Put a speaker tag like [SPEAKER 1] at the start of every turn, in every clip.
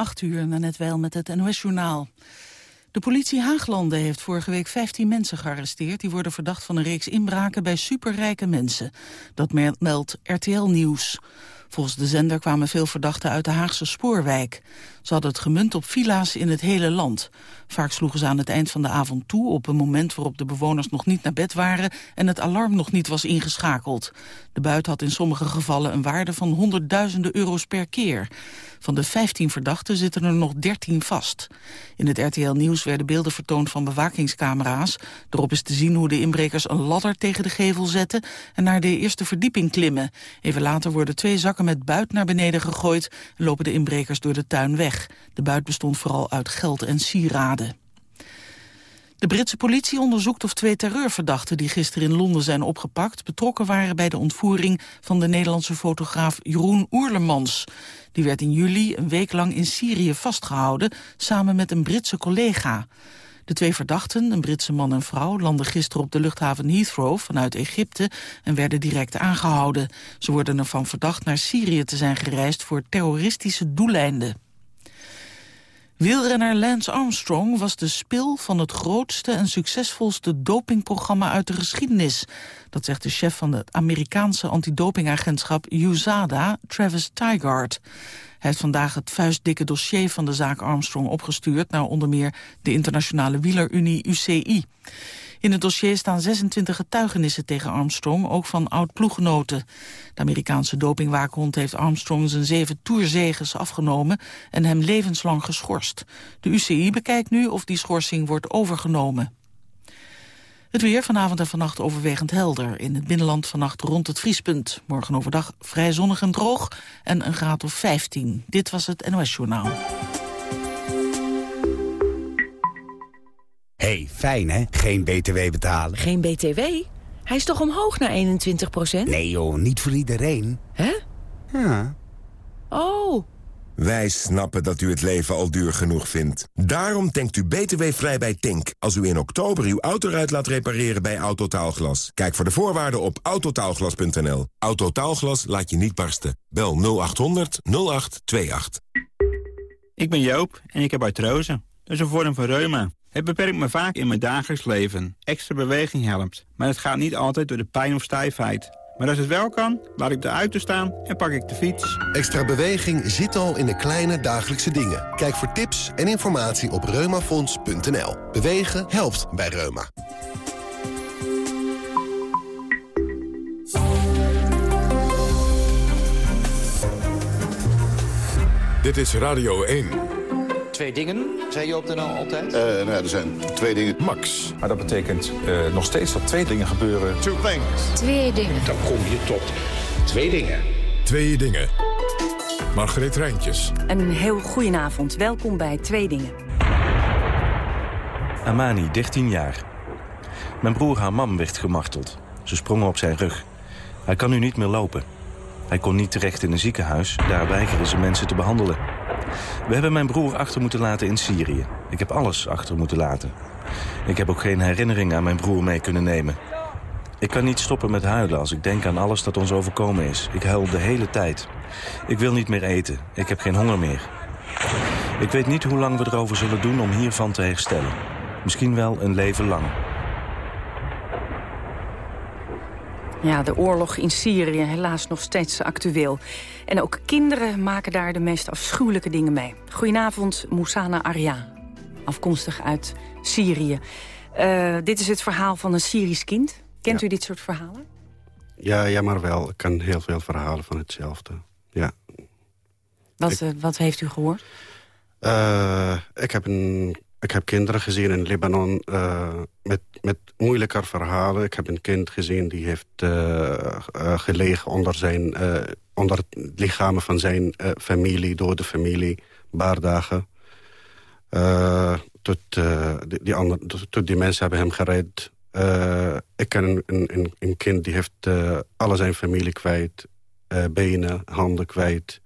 [SPEAKER 1] 8 uur, net wel met het NOS-journaal. De politie Haaglanden heeft vorige week 15 mensen gearresteerd... die worden verdacht van een reeks inbraken bij superrijke mensen. Dat meldt RTL Nieuws. Volgens de zender kwamen veel verdachten uit de Haagse spoorwijk. Ze hadden het gemunt op villa's in het hele land. Vaak sloegen ze aan het eind van de avond toe... op een moment waarop de bewoners nog niet naar bed waren... en het alarm nog niet was ingeschakeld. De buit had in sommige gevallen een waarde van honderdduizenden euro's per keer. Van de 15 verdachten zitten er nog 13 vast. In het RTL Nieuws werden beelden vertoond van bewakingscamera's. Erop is te zien hoe de inbrekers een ladder tegen de gevel zetten... en naar de eerste verdieping klimmen. Even later worden twee zakken met buit naar beneden gegooid... en lopen de inbrekers door de tuin weg. De buit bestond vooral uit geld en sieraden. De Britse politie onderzoekt of twee terreurverdachten die gisteren in Londen zijn opgepakt betrokken waren bij de ontvoering van de Nederlandse fotograaf Jeroen Oerlemans. Die werd in juli een week lang in Syrië vastgehouden samen met een Britse collega. De twee verdachten, een Britse man en vrouw, landden gisteren op de luchthaven Heathrow vanuit Egypte en werden direct aangehouden. Ze worden ervan verdacht naar Syrië te zijn gereisd voor terroristische doeleinden. Wielrenner Lance Armstrong was de spil van het grootste en succesvolste dopingprogramma uit de geschiedenis. Dat zegt de chef van het Amerikaanse antidopingagentschap USADA, Travis Tygart. Hij heeft vandaag het vuistdikke dossier van de zaak Armstrong opgestuurd... naar onder meer de internationale wielerunie UCI. In het dossier staan 26 getuigenissen tegen Armstrong, ook van oud-ploeggenoten. De Amerikaanse dopingwaakhond heeft Armstrong zijn zeven toerzeges afgenomen en hem levenslang geschorst. De UCI bekijkt nu of die schorsing wordt overgenomen. Het weer vanavond en vannacht overwegend helder. In het binnenland vannacht rond het vriespunt. Morgen overdag vrij zonnig en droog en een graad of 15. Dit was het NOS Journaal.
[SPEAKER 2] Hey, fijn hè? Geen BTW betalen.
[SPEAKER 3] Geen BTW? Hij is toch omhoog naar 21%
[SPEAKER 2] Nee joh, niet voor iedereen.
[SPEAKER 3] Hè?
[SPEAKER 2] Ja.
[SPEAKER 3] Oh.
[SPEAKER 4] Wij snappen dat u het leven al duur genoeg vindt. Daarom denkt u btw-vrij bij Tink... als u in oktober uw auto uit laat repareren bij Autotaalglas. Kijk voor de voorwaarden op autotaalglas.nl. Autotaalglas laat je niet barsten. Bel 0800 0828.
[SPEAKER 5] Ik ben Joop en ik heb artrose. Dat is een vorm van reuma. Het beperkt me vaak in mijn dagelijks leven. Extra beweging helpt. Maar het gaat niet altijd door de pijn of stijfheid. Maar als het wel kan, laat ik de auto staan en pak ik de fiets.
[SPEAKER 6] Extra beweging zit al in de kleine dagelijkse dingen. Kijk voor tips en informatie op reumafonds.nl. Bewegen helpt bij Reuma.
[SPEAKER 7] Dit is Radio 1
[SPEAKER 8] twee dingen, zei je op de altijd? Uh,
[SPEAKER 9] nou er zijn twee dingen.
[SPEAKER 7] Max.
[SPEAKER 10] Maar dat betekent uh, nog steeds dat twee dingen gebeuren.
[SPEAKER 9] Two things.
[SPEAKER 11] Twee dingen.
[SPEAKER 12] Dan kom je tot twee dingen.
[SPEAKER 7] Twee dingen. Margreet Rijntjes.
[SPEAKER 13] Een heel goedenavond. Welkom bij Twee Dingen.
[SPEAKER 14] Amani, 13 jaar. Mijn broer Hamam werd gemarteld. Ze sprongen op zijn rug. Hij kan nu niet meer lopen. Hij kon niet terecht in een ziekenhuis. Daar weigeren ze mensen te behandelen. We hebben mijn broer achter moeten laten in Syrië. Ik heb alles achter moeten laten. Ik heb ook geen herinnering aan mijn broer mee kunnen nemen. Ik kan niet stoppen met huilen als ik denk aan alles dat ons overkomen is. Ik huil de hele tijd. Ik wil niet meer eten. Ik heb geen honger meer. Ik weet niet hoe lang we erover zullen doen om hiervan te herstellen. Misschien wel een leven lang.
[SPEAKER 13] Ja, de oorlog in Syrië helaas nog steeds actueel. En ook kinderen maken daar de meest afschuwelijke dingen mee. Goedenavond, Moussana Arya, afkomstig uit Syrië. Uh, dit is het verhaal van een Syrisch kind. Kent u dit soort verhalen?
[SPEAKER 15] Ja, ja, maar wel. Ik ken heel veel verhalen van hetzelfde. Ja.
[SPEAKER 13] Wat, ik, uh, wat heeft u gehoord?
[SPEAKER 15] Uh, ik heb een ik heb kinderen gezien in Libanon uh, met, met moeilijker verhalen. Ik heb een kind gezien die heeft uh, uh, gelegen onder, zijn, onder het lichamen van zijn familie, door de familie, een paar dagen. tot, die, die andere, tot, die mensen hebben hem gered. ik ken een, een, een, kind die heeft alle zijn familie kwijt. benen, handen kwijt.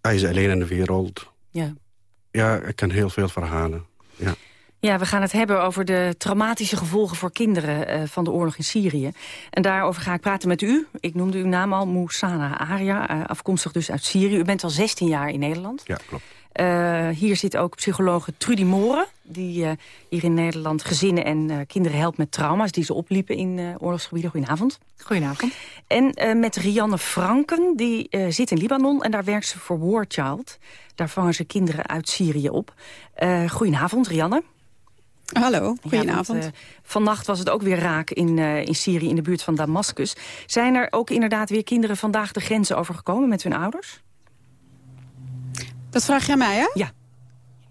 [SPEAKER 15] hij is alleen in de wereld.
[SPEAKER 13] Ja.
[SPEAKER 15] Ja, ik ken heel veel verhalen. Ja.
[SPEAKER 13] Ja, we gaan het hebben over de traumatische gevolgen voor kinderen uh, van de oorlog in Syrië. En daarover ga ik praten met u. Ik noemde uw naam al, Moussana Aria, uh, afkomstig dus uit Syrië. U bent al 16 jaar in Nederland.
[SPEAKER 15] Ja, klopt.
[SPEAKER 13] Uh, hier zit ook psychologe Trudy Moren... die hier in Nederland gezinnen en kinderen helpt met trauma's... die ze opliepen in oorlogsgebieden. Goedenavond.
[SPEAKER 9] Goedenavond.
[SPEAKER 13] En met Rianne Franken, die zit in Libanon... en daar werkt ze voor War Child. Daar vangen ze kinderen uit Syrië op. goedenavond, Rianne.
[SPEAKER 9] Hallo, goedenavond.
[SPEAKER 13] Ja, want, uh, vannacht was het ook weer raak in, uh, in Syrië, in de buurt van Damascus. Zijn er ook inderdaad weer kinderen vandaag de grenzen overgekomen met hun ouders?
[SPEAKER 9] Dat vraag jij mij, hè?
[SPEAKER 13] Ja.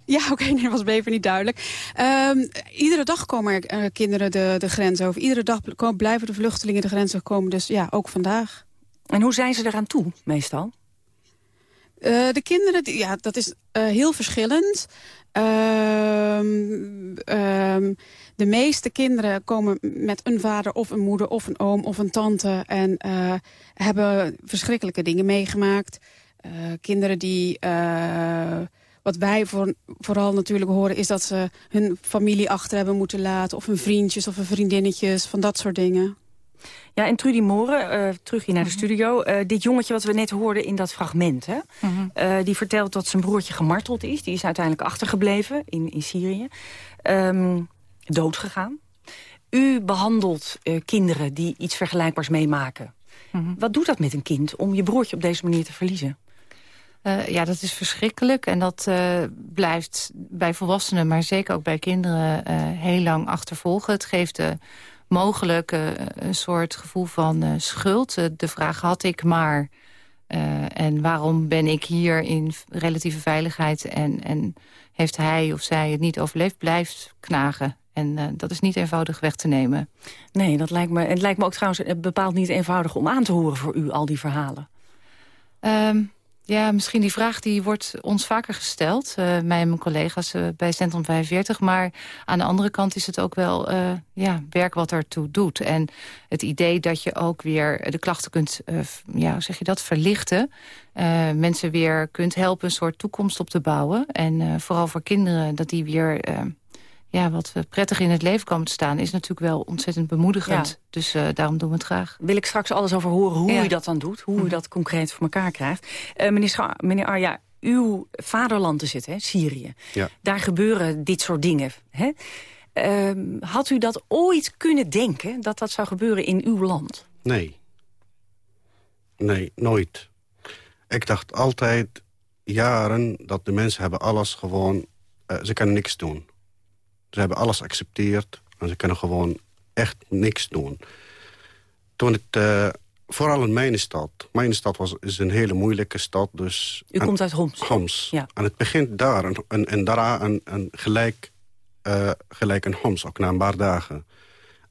[SPEAKER 9] Ja, oké, okay, nee, dat was even niet duidelijk. Um, iedere dag komen er uh, kinderen de, de grens over. Iedere dag blijven de vluchtelingen de grens overkomen. Dus ja, ook vandaag.
[SPEAKER 13] En hoe zijn ze eraan toe, meestal?
[SPEAKER 9] Uh, de kinderen, ja, dat is uh, heel verschillend. Um, um, de meeste kinderen komen met een vader of een moeder of een oom of een tante... en hebben verschrikkelijke dingen meegemaakt. Uh, kinderen die... Uh, wat wij voor, vooral natuurlijk horen is dat ze hun familie achter hebben moeten laten... of hun vriendjes of hun vriendinnetjes, van dat soort dingen.
[SPEAKER 13] Ja, en Trudy Moren, uh, terug hier naar de mhm. studio. Uh, dit jongetje wat we net hoorden in dat fragment... Hè? Uh, die vertelt dat zijn broertje gemarteld is. Die is uiteindelijk achtergebleven in, in Syrië. Um, doodgegaan. U behandelt kinderen die iets vergelijkbaars meemaken. -hmm. Wat doet dat met een kind om je broertje op deze manier te verliezen?
[SPEAKER 9] Uh, ja, dat is verschrikkelijk. En dat uh, blijft bij volwassenen, maar zeker ook bij kinderen... Uh, heel lang achtervolgen. Het geeft de mogelijk een soort gevoel van schuld. De vraag had ik maar... en waarom ben ik hier in relatieve veiligheid... en, en heeft hij of zij het niet overleefd, blijft knagen. En dat is niet eenvoudig weg te nemen.
[SPEAKER 13] Nee, dat lijkt me, het lijkt me ook trouwens bepaald niet eenvoudig om aan te horen voor u, al die verhalen.
[SPEAKER 9] Um, ja, misschien die vraag die wordt ons vaker gesteld. Uh, mij en mijn collega's uh, bij Centrum 45. Maar aan de andere kant is het ook wel uh, ja, werk wat ertoe doet. En het idee dat je ook weer de klachten kunt ja, zeg je dat, verlichten. mensen weer kunt helpen een soort toekomst op te bouwen. En vooral voor kinderen dat die weer ja, wat prettig in het leven komen te staan... is natuurlijk wel ontzettend bemoedigend. Ja. Dus uh, daarom doen we het graag.
[SPEAKER 13] Wil ik straks alles over horen hoe ja. u dat dan doet. Hoe u mhm. dat concreet voor elkaar krijgt. Uh, meneer, Scha meneer Arja, uw vaderland is het, hè, Syrië.
[SPEAKER 15] Ja.
[SPEAKER 13] Daar gebeuren dit soort dingen. Hè? Uh, had u dat ooit kunnen denken, dat dat zou gebeuren in uw land?
[SPEAKER 15] Nee. Nee, nooit. Ik dacht altijd, jaren, dat de mensen hebben alles gewoon... Uh, ze kunnen niks doen. Ze hebben alles geaccepteerd en ze kunnen gewoon echt niks doen. Toen het, uh, vooral in mijn stad. Mijn stad was, is een hele moeilijke stad. Dus,
[SPEAKER 13] U komt uit Homs?
[SPEAKER 15] Homs.
[SPEAKER 13] Ja.
[SPEAKER 15] En het begint daar en, en, en daarna en, en gelijk, uh, gelijk in Homs, ook na een paar dagen.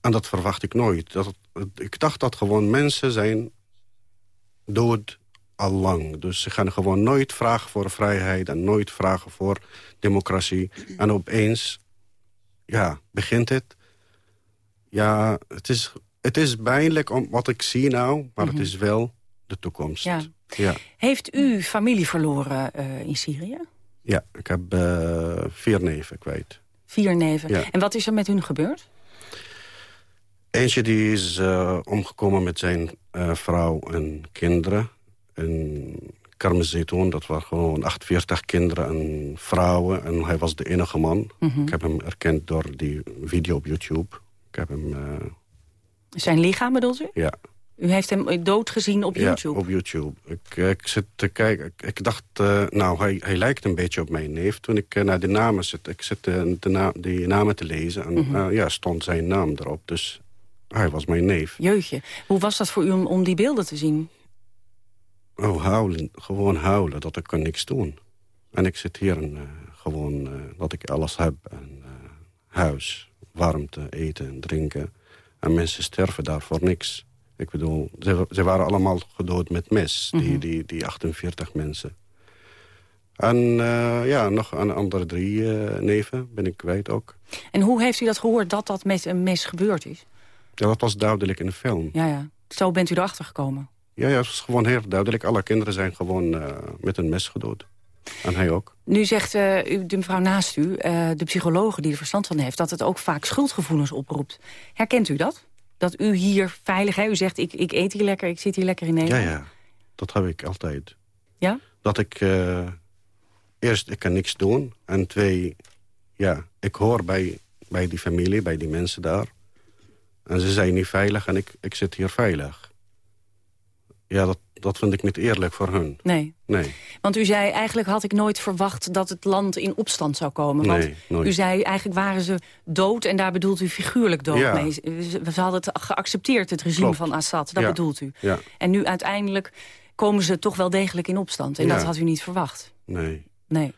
[SPEAKER 15] En dat verwacht ik nooit. Dat, ik dacht dat gewoon mensen zijn dood al lang. Dus ze gaan gewoon nooit vragen voor vrijheid... en nooit vragen voor democratie. En opeens ja, begint het. Ja, het is, het is pijnlijk om wat ik zie nou, maar mm -hmm. het is wel de toekomst.
[SPEAKER 13] Ja.
[SPEAKER 15] ja.
[SPEAKER 13] Heeft u familie verloren uh, in Syrië?
[SPEAKER 15] Ja, ik heb uh, vier neven kwijt.
[SPEAKER 13] Vier neven.
[SPEAKER 15] Ja.
[SPEAKER 13] En wat is er met hun gebeurd?
[SPEAKER 15] Eentje die is uh, omgekomen met zijn vrouw en kinderen. En Karmezetoon. Dat waren gewoon 48 kinderen en vrouwen. En hij was de enige man.
[SPEAKER 13] Mhm.
[SPEAKER 15] Mm -hmm. Ik heb hem erkend door die video op YouTube. Ik heb hem... Uh...
[SPEAKER 13] Zijn lichaam bedoelt u?
[SPEAKER 15] Ja.
[SPEAKER 13] U heeft hem dood gezien op YouTube?
[SPEAKER 15] Ja, op YouTube. Ik, ik zit te kijken. Ik, ik dacht, uh, nou, hij, hij lijkt een beetje op mijn neef. Toen ik uh, naar de namen zit, ik zit de na die namen te lezen. En mm -hmm. ja, stond zijn naam erop. Dus hij was mijn neef.
[SPEAKER 13] Jeugdje. Hoe was dat voor u om, om die beelden te zien?
[SPEAKER 15] Oh, huilen. Gewoon huilen, dat ik kan niks doen. En ik zit hier en uh, gewoon uh, dat ik alles heb. En, uh, huis, warmte, eten en drinken. En mensen sterven daar voor niks. Ik bedoel, ze, ze waren allemaal gedood met mes, mm -hmm. die, die, die 48 mensen. En ja, nog een andere drie neven ben ik kwijt ook.
[SPEAKER 13] En hoe heeft u dat gehoord, dat dat met een mes gebeurd is?
[SPEAKER 15] Ja, dat was duidelijk in de film.
[SPEAKER 13] Ja, ja. Zo bent u erachter gekomen?
[SPEAKER 15] Ja, ja, het is gewoon heel duidelijk. Alle kinderen zijn gewoon uh, met een mes gedood. En hij ook.
[SPEAKER 13] Nu zegt uh, de mevrouw naast u, uh, de psycholoog die er verstand van heeft... dat het ook vaak schuldgevoelens oproept. Herkent u dat? Dat u hier veilig... Hè? U zegt, ik, ik eet hier lekker, ik zit hier lekker in Nederland.
[SPEAKER 15] Ja, ja. Dat heb ik altijd.
[SPEAKER 13] Ja?
[SPEAKER 15] Dat ik... Eerst, ik kan niks doen. En twee, ja, ik hoor bij, bij die familie, bij die mensen daar. En ze zijn niet veilig en ik, ik zit hier veilig. Ja, dat, dat vind ik niet eerlijk voor hun.
[SPEAKER 13] Nee.
[SPEAKER 15] nee.
[SPEAKER 13] Want u zei, eigenlijk had ik nooit verwacht dat het land in opstand zou komen. Want
[SPEAKER 15] nee, nooit.
[SPEAKER 13] u zei, eigenlijk waren ze dood en daar bedoelt u figuurlijk dood
[SPEAKER 15] ja.
[SPEAKER 13] mee. Ze, hadden het geaccepteerd, het regime
[SPEAKER 15] Klopt.
[SPEAKER 13] van Assad. Dat
[SPEAKER 15] ja.
[SPEAKER 13] bedoelt u.
[SPEAKER 15] Ja.
[SPEAKER 13] En nu uiteindelijk komen ze toch wel degelijk in opstand. En dat had u niet verwacht.
[SPEAKER 15] Nee.
[SPEAKER 13] Nee.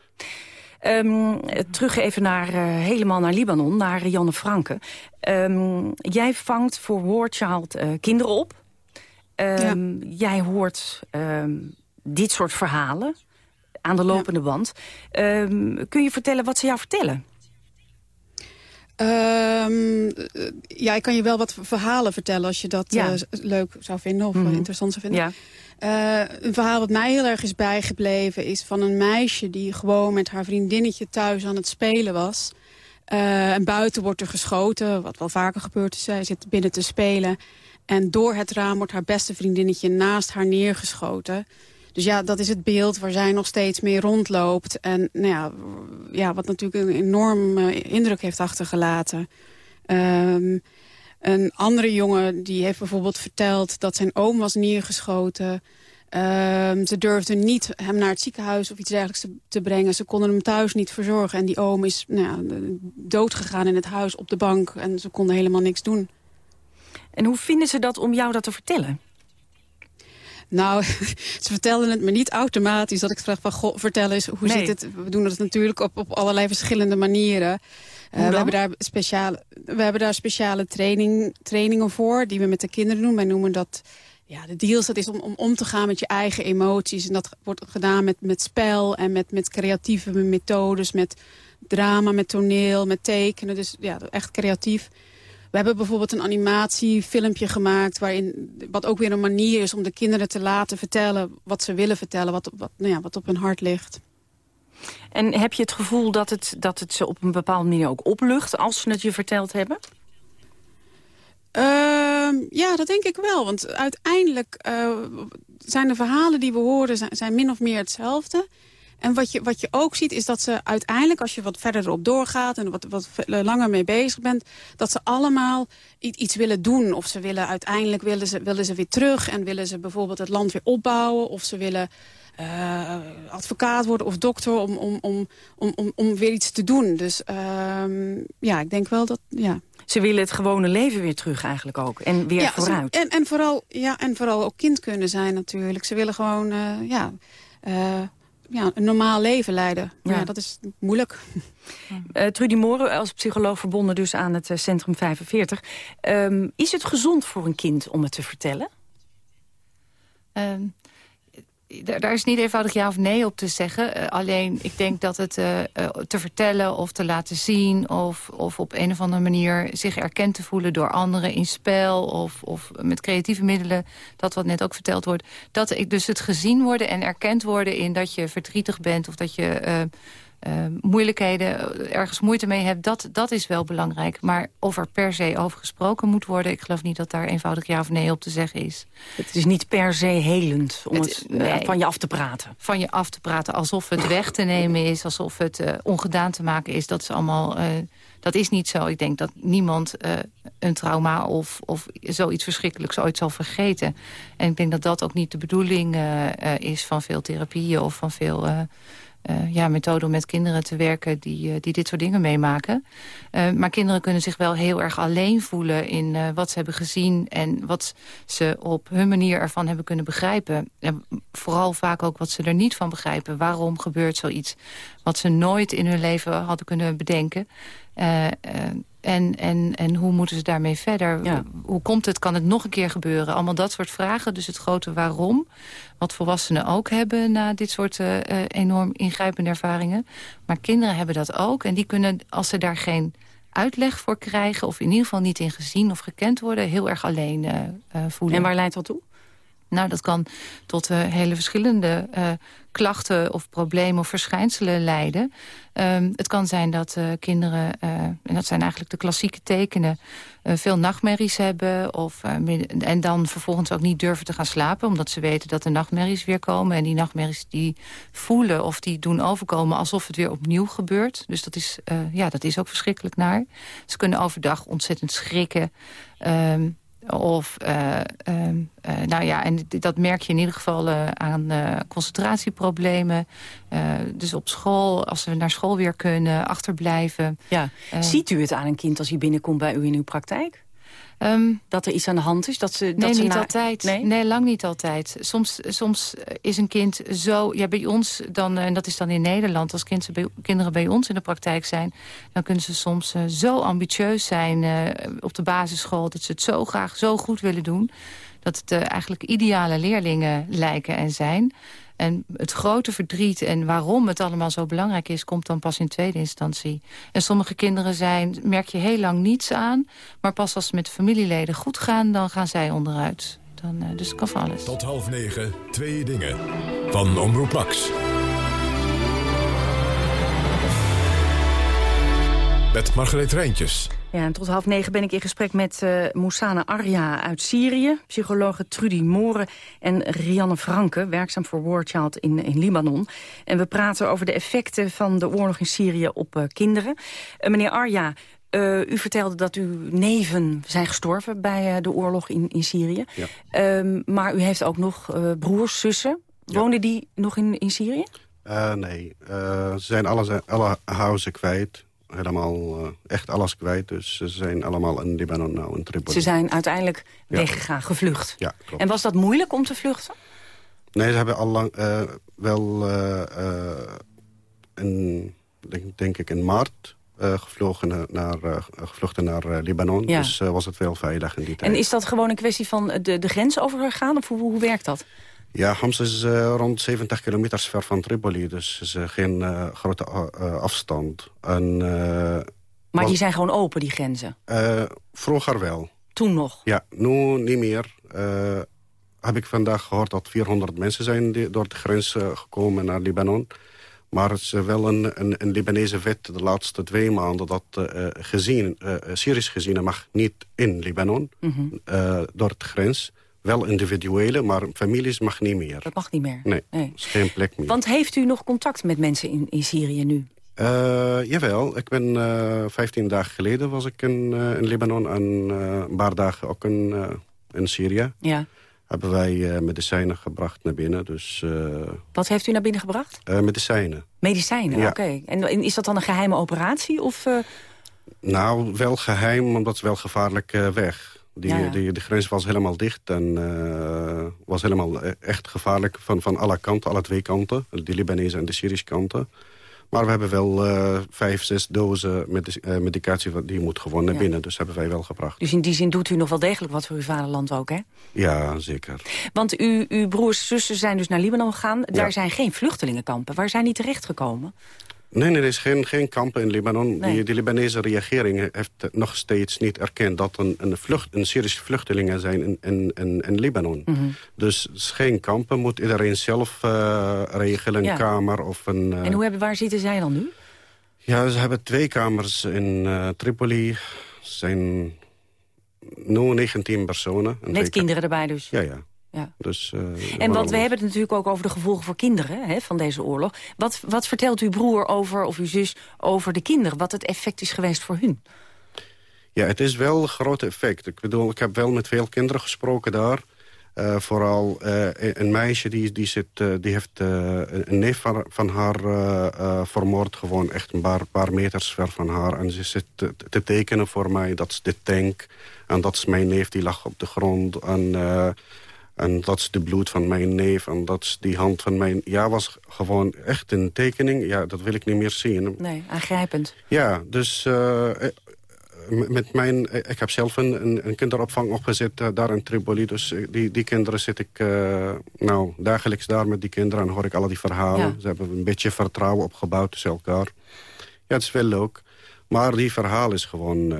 [SPEAKER 13] Ehm, terug even naar, uh, helemaal naar Libanon, naar Janne Franke. Um, jij vangt voor War Child uh, kinderen op. Um, ja. Jij hoort dit soort verhalen aan de lopende ja. band. kun je vertellen wat ze jou vertellen?
[SPEAKER 11] Um, ja, ik kan je wel wat verhalen vertellen als je dat ja. uh, leuk zou vinden of mm -hmm. interessant zou vinden.
[SPEAKER 13] Ja.
[SPEAKER 11] Uh, een verhaal wat mij heel erg is bijgebleven is van een meisje die gewoon met haar vriendinnetje thuis aan het spelen was. Uh, en buiten wordt er geschoten, wat wel vaker gebeurt. Dus zij zit binnen te spelen. En door het raam wordt haar beste vriendinnetje naast haar neergeschoten. Dus ja, dat is het beeld waar zij nog steeds mee rondloopt. En nou ja, ja wat natuurlijk een enorm uh, indruk heeft achtergelaten. Um, een andere jongen die heeft bijvoorbeeld verteld dat zijn oom was neergeschoten. Um, ze durfden niet hem naar het ziekenhuis of iets dergelijks te, te, brengen. Ze konden hem thuis niet verzorgen. En die oom is nou ja, doodgegaan in het huis op de bank. En ze konden helemaal niks doen.
[SPEAKER 13] En hoe vinden ze dat om jou dat te vertellen?
[SPEAKER 11] Nou, ze vertelden het me niet automatisch. Dat ik vraag van, goh, vertel eens, hoe nee. zit het? We doen dat natuurlijk op, op allerlei verschillende manieren. Uh, we, hebben daar speciale, we hebben daar speciale training, trainingen voor, die we met de kinderen doen. Wij noemen dat, ja, de deals, dat is om, om om te gaan met je eigen emoties. En dat wordt gedaan met, met spel en met, met creatieve methodes, met drama, met toneel, met tekenen. Dus ja, echt creatief. We hebben bijvoorbeeld een animatiefilmpje gemaakt... Waarin, wat ook weer een manier is om de kinderen te laten vertellen... wat ze willen vertellen, wat, wat, nou ja, wat op hun hart ligt.
[SPEAKER 13] En heb je het gevoel dat het, dat het ze op een bepaalde manier ook oplucht... als ze het je verteld hebben?
[SPEAKER 11] Uh, ja, dat denk ik wel. Want uiteindelijk uh, zijn de verhalen die we horen... zijn, zijn min of meer hetzelfde... En wat je, wat je ook ziet is dat ze uiteindelijk, als je wat verder erop doorgaat... en wat, wat langer mee bezig bent, dat ze allemaal iets willen doen. Of ze willen uiteindelijk willen ze, willen ze weer terug... en willen ze bijvoorbeeld het land weer opbouwen... of ze willen uh, advocaat worden of dokter om, om, om, om, om, om weer iets te doen. Dus uh, ja, ik denk wel dat... Ja.
[SPEAKER 13] Ze willen het gewone leven weer terug eigenlijk ook. En weer
[SPEAKER 11] ja,
[SPEAKER 13] vooruit.
[SPEAKER 11] Ze, en, en, vooral, ja, en vooral ook kind kunnen zijn natuurlijk. Ze willen gewoon... Uh, ja, ja, een normaal leven leiden. Ja. ja dat is moeilijk.
[SPEAKER 13] Uh, Trudy Moren, als psycholoog verbonden dus aan het uh, Centrum 45. Um, is het gezond voor een kind om het te vertellen?
[SPEAKER 9] Um, daar is niet eenvoudig ja of nee op te zeggen. Uh, alleen, ik denk dat het uh, uh, te vertellen of te laten zien... Of, of op een of andere manier zich erkend te voelen door anderen in spel... of, of met creatieve middelen, dat wat net ook verteld wordt. Dat ik dus het gezien worden en erkend worden in dat je verdrietig bent... of dat je moeilijkheden, ergens moeite mee hebt, dat, dat is wel belangrijk. Maar of er per se over gesproken moet worden... ik geloof niet dat daar eenvoudig ja of nee op te zeggen is.
[SPEAKER 13] Het is niet per se helend om het, het nee, van je af te praten.
[SPEAKER 9] Van je af te praten, alsof het weg te nemen is... alsof het uh, ongedaan te maken is. Dat is allemaal... Uh, dat is niet zo. Ik denk dat niemand uh, een trauma of, of zoiets verschrikkelijks ooit zal vergeten. En ik denk dat dat ook niet de bedoeling is van veel therapieën of van veel... Uh, ja, methode om met kinderen te werken die, uh, die dit soort dingen meemaken. Uh, maar kinderen kunnen zich wel heel erg alleen voelen in wat ze hebben gezien... en wat ze op hun manier ervan hebben kunnen begrijpen. En vooral vaak ook wat ze er niet van begrijpen. Waarom gebeurt zoiets wat ze nooit in hun leven hadden kunnen bedenken... En, en, en hoe moeten ze daarmee verder? Ja. Hoe komt het? Kan het nog een keer gebeuren? Allemaal dat soort vragen. Dus het grote waarom. Wat volwassenen ook hebben na dit soort uh, enorm ingrijpende ervaringen. Maar kinderen hebben dat ook. En die kunnen, als ze daar geen uitleg voor krijgen... of in ieder geval niet in gezien of gekend worden... heel erg alleen uh, voelen.
[SPEAKER 13] En waar leidt dat toe?
[SPEAKER 9] Nou, dat kan tot uh, hele verschillende uh, klachten of problemen of verschijnselen leiden. Um, het kan zijn dat uh, kinderen, en dat zijn eigenlijk de klassieke tekenen... veel nachtmerries hebben of, en dan vervolgens ook niet durven te gaan slapen... omdat ze weten dat de nachtmerries weer komen. En die nachtmerries die voelen of die doen overkomen alsof het weer opnieuw gebeurt. Dus dat is, ja, dat is ook verschrikkelijk naar. Ze kunnen overdag ontzettend schrikken... Um, of, uh, uh, nou ja, en dat merk je in ieder geval uh, aan concentratieproblemen. dus op school, als we naar school weer kunnen, achterblijven.
[SPEAKER 13] Ja. Ziet u het aan een kind als hij binnenkomt bij u in uw praktijk? Um, dat er iets aan de hand is? Dat ze,
[SPEAKER 9] nee,
[SPEAKER 13] dat
[SPEAKER 9] ze niet altijd. Nee? nee? lang niet altijd. Soms, soms is een kind zo... Ja, bij ons, dan, en dat is dan in Nederland... als kind, bij, kinderen bij ons in de praktijk zijn... dan kunnen ze soms uh, zo ambitieus zijn uh, op de basisschool... dat ze het zo graag zo goed willen doen... dat het uh, eigenlijk ideale leerlingen lijken en zijn... En het grote verdriet en waarom het allemaal zo belangrijk is... komt dan pas in tweede instantie. En sommige kinderen zijn, merk je heel lang niets aan... maar pas als het met familieleden goed gaan, dan gaan zij onderuit. Dan, uh, dus het kan van alles.
[SPEAKER 7] Tot half negen, twee dingen. Van Omroep Max. Met Margreet Rijntjes.
[SPEAKER 13] Ja, en tot half negen ben ik in gesprek met uh, Moussana Arya uit Syrië... psychologe Trudy Moren en Rianne Franke, werkzaam voor War Child in, in Libanon. En we praten over de effecten van de oorlog in Syrië op uh, kinderen. Uh, meneer Arya, u vertelde dat uw neven zijn gestorven bij de oorlog in, in Syrië. Ja. Uh, maar u heeft ook nog broers, zussen. Wonen die nog in, in Syrië?
[SPEAKER 15] nee, ze zijn alle, alle huizen kwijt helemaal uh, echt alles kwijt. Dus ze zijn allemaal in Libanon nou, in Tripoli.
[SPEAKER 13] Ze zijn uiteindelijk weggegaan, gevlucht.
[SPEAKER 15] Ja, klopt.
[SPEAKER 13] En was dat moeilijk om te vluchten?
[SPEAKER 15] Nee, ze hebben al lang uh, wel in, denk, denk, ik in maart gevlogen naar, gevlucht naar Libanon. Ja. Dus was het wel veilig in die tijd.
[SPEAKER 13] En is dat gewoon een kwestie van de, de grens overgegaan? Of hoe, hoe werkt dat?
[SPEAKER 15] Ja, Homs is uh, rond 70 kilometer ver van Tripoli. Dus is uh, geen uh, grote afstand. En,
[SPEAKER 13] maar die zijn gewoon open, die grenzen?
[SPEAKER 15] vroeger wel.
[SPEAKER 13] Toen nog?
[SPEAKER 15] Ja, nu niet meer. heb ik vandaag gehoord dat 400 mensen zijn die door de grens gekomen naar Libanon. Maar het is wel een, een, een, Libanese wet de laatste twee maanden... dat gezien, Syrisch gezinnen mag niet in Libanon, mm -hmm. door de grens wel individuele, maar families mag niet meer.
[SPEAKER 13] Dat mag niet meer?
[SPEAKER 15] Nee, nee. is geen plek meer.
[SPEAKER 13] Want heeft u nog contact met mensen in, in Syrië nu?
[SPEAKER 15] Uh, jawel, ik ben uh, 15 dagen geleden was ik in, uh, in Libanon... en een paar dagen ook in, in Syrië.
[SPEAKER 13] Ja.
[SPEAKER 15] Hebben wij medicijnen gebracht naar binnen. Dus,
[SPEAKER 13] Wat heeft u naar binnen gebracht?
[SPEAKER 15] medicijnen.
[SPEAKER 13] Medicijnen, ja. oké. En is dat dan een geheime operatie? Of,
[SPEAKER 15] Nou, wel geheim, omdat het wel gevaarlijk weg die, Die, de grens was helemaal dicht en uh, was helemaal e-, echt gevaarlijk van, van alle kanten, alle twee kanten. De Libanese en de Syrische kanten. Maar we hebben wel uh, vijf, zes dozen met uh, medicatie die moet gewoon naar binnen. Dus hebben wij wel gebracht.
[SPEAKER 13] Dus in die zin doet u nog wel degelijk wat voor uw vaderland ook, hè?
[SPEAKER 15] Ja, zeker.
[SPEAKER 13] Want u, uw broers en zussen zijn dus naar Libanon gegaan. Daar zijn geen vluchtelingenkampen. Waar zijn die terechtgekomen?
[SPEAKER 15] Nee, nee, er is geen, geen kampen in Libanon. Nee. Die, de Libanese regering heeft nog steeds niet erkend... dat een, een, vlucht, een Syrische vluchtelingen zijn in, in, in, in Libanon. Mm -hmm. Dus geen kampen, moet iedereen zelf uh, regelen, een kamer of een... Uh...
[SPEAKER 13] En hoe hebben, waar zitten zij dan nu?
[SPEAKER 15] Ja, ze hebben twee kamers in uh, Tripoli. zijn nu 19 personen.
[SPEAKER 13] Met kinderen erbij dus?
[SPEAKER 15] Ja, ja.
[SPEAKER 13] Ja.
[SPEAKER 15] Dus, uh,
[SPEAKER 13] en want we hebben het natuurlijk ook over de gevolgen voor kinderen hè, van deze oorlog. Wat, wat vertelt uw broer over, of uw zus over de kinderen? Wat het effect is geweest voor hun?
[SPEAKER 15] Ja, het is wel een groot effect. Ik bedoel, ik heb wel met veel kinderen gesproken daar. Uh, vooral uh, een meisje die, die, zit, die heeft een neef van, van haar vermoord. Gewoon echt een paar, paar meters ver van haar. En ze zit te, te tekenen voor mij. Dat is de tank. En dat is mijn neef, die lag op de grond. En en dat is de bloed van mijn neef en dat is die hand van mijn... Ja, was gewoon echt een tekening. Ja, dat wil ik niet meer zien.
[SPEAKER 13] Nee, aangrijpend.
[SPEAKER 15] Ja, dus uh, met mijn... Ik heb zelf een, een, kinderopvang opgezet uh, daar in Tripoli. Dus die, die kinderen zit ik uh, nou, dagelijks daar met die kinderen... en hoor ik alle die verhalen. Ze hebben een beetje vertrouwen opgebouwd tussen elkaar. Ja, het is wel leuk. Maar die verhaal is gewoon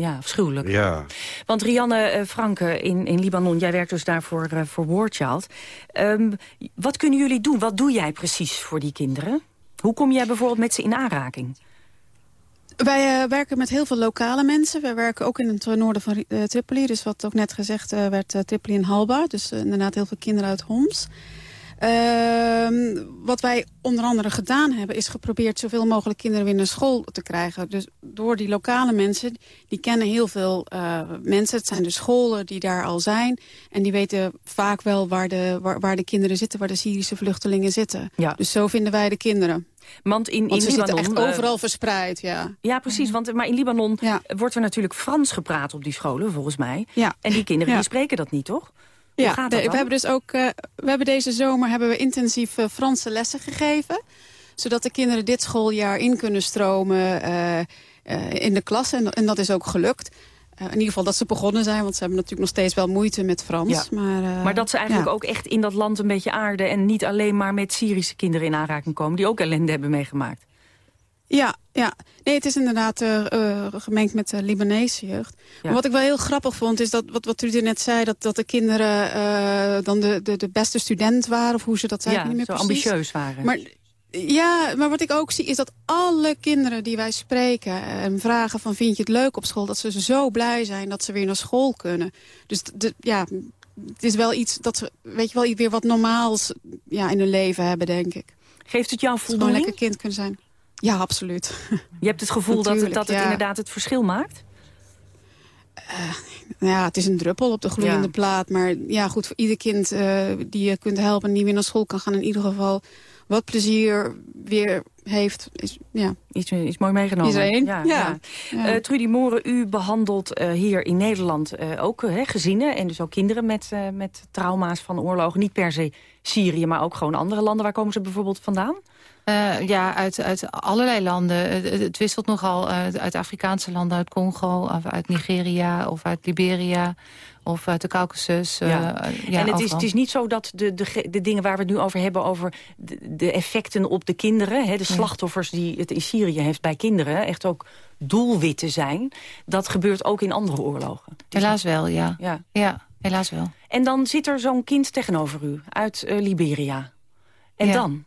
[SPEAKER 13] Ja, afschuwelijk.
[SPEAKER 15] Ja.
[SPEAKER 13] Want Rianne uh, Franke in, in Libanon, jij werkt dus daar voor, uh, voor War Child. Um, wat kunnen jullie doen? Wat doe jij precies voor die kinderen? Hoe kom jij bijvoorbeeld met ze in aanraking?
[SPEAKER 11] Wij uh, werken met heel veel lokale mensen. Wij werken ook in het noorden van uh, Tripoli. Dus wat ook net gezegd uh, werd, Tripoli en Halba. Dus inderdaad heel veel kinderen uit Homs. Ehm, wat wij onder andere gedaan hebben... is geprobeerd zoveel mogelijk kinderen weer naar school te krijgen. Dus door die lokale mensen, die kennen heel veel uh, mensen. Het zijn de scholen die daar al zijn. En die weten vaak wel waar de, waar, waar de kinderen zitten... waar de Syrische vluchtelingen zitten.
[SPEAKER 13] Ja.
[SPEAKER 11] Dus zo vinden wij de kinderen.
[SPEAKER 13] Want in,
[SPEAKER 11] want
[SPEAKER 13] in
[SPEAKER 11] ze
[SPEAKER 13] Libanon,
[SPEAKER 11] echt overal uh, verspreid, ja.
[SPEAKER 13] Ja, precies. Want, maar in Libanon ja. wordt er natuurlijk Frans gepraat op die scholen, volgens mij. Ja. En die kinderen die spreken dat niet, toch?
[SPEAKER 11] Ja, we hebben dus ook. Uh, we hebben deze zomer hebben we intensief uh, Franse lessen gegeven. Zodat de kinderen dit schooljaar in kunnen stromen uh, in de klas. En, en, dat is ook gelukt. in ieder geval dat ze begonnen zijn, want ze hebben natuurlijk nog steeds wel moeite met Frans.
[SPEAKER 13] Ja.
[SPEAKER 11] Maar,
[SPEAKER 13] maar, dat ze eigenlijk
[SPEAKER 11] ja.
[SPEAKER 13] ook echt in dat land een beetje aarden... en niet alleen maar met Syrische kinderen in aanraking komen... die ook ellende hebben meegemaakt.
[SPEAKER 11] Ja, ja. Nee, het is inderdaad uh, uh, gemengd met de Libanese jeugd. Ja. Maar wat ik wel heel grappig vond, is dat wat, wat Trudy net zei... dat, dat de kinderen uh, dan de, de, de beste student waren, of hoe ze dat zei.
[SPEAKER 13] Ja,
[SPEAKER 11] niet meer
[SPEAKER 13] zo
[SPEAKER 11] precies.
[SPEAKER 13] ambitieus waren.
[SPEAKER 11] Maar, ja, maar wat ik ook zie is dat alle kinderen die wij spreken... en vragen van vind je het leuk op school... dat ze zo blij zijn dat ze weer naar school kunnen. Dus de, ja, het is wel iets dat ze weet je wel, weer wat normaals ja, in hun leven hebben, denk ik.
[SPEAKER 13] Geeft het jou
[SPEAKER 11] Dat ze
[SPEAKER 13] voldoening?
[SPEAKER 11] gewoon lekker kind kunnen zijn. Ja, absoluut.
[SPEAKER 13] Je hebt het gevoel dat, het, dat het
[SPEAKER 11] ja.
[SPEAKER 13] inderdaad het verschil maakt?
[SPEAKER 11] Uh, ja, het is een druppel op de gloeiende
[SPEAKER 13] Ja.
[SPEAKER 11] plaat. Maar ja, goed, voor ieder kind uh, die je kunt helpen... en die weer naar school kan gaan... in ieder geval wat plezier weer heeft. Is, ja.
[SPEAKER 13] Iets, iets mooi meegenomen.
[SPEAKER 11] Iedereen?
[SPEAKER 13] Ja,
[SPEAKER 11] Ja.
[SPEAKER 13] ja. Uh, Trudy Moren, u behandelt uh, hier in Nederland uh, ook gezinnen... en dus ook kinderen met, met trauma's van oorlogen. Niet per se Syrië, maar ook gewoon andere landen. Waar komen ze bijvoorbeeld vandaan?
[SPEAKER 9] Uh, ja, uit, uit allerlei landen. Het, het wisselt nogal uit, uit Afrikaanse landen, uit Congo, of uit Nigeria of uit Liberia of uit de Caucasus. Uh,
[SPEAKER 13] Ja. en het is, het is niet zo dat de, de, de dingen waar we het nu over hebben... over de, de effecten op de kinderen, hè, de slachtoffers die het in Syrië heeft bij kinderen... echt ook doelwitten zijn. Dat gebeurt ook in andere oorlogen.
[SPEAKER 9] Helaas wel, ja.
[SPEAKER 13] Ja.
[SPEAKER 9] ja, helaas wel.
[SPEAKER 13] En dan zit er zo'n kind tegenover u uit uh, Liberia. En
[SPEAKER 9] Ja.
[SPEAKER 13] dan?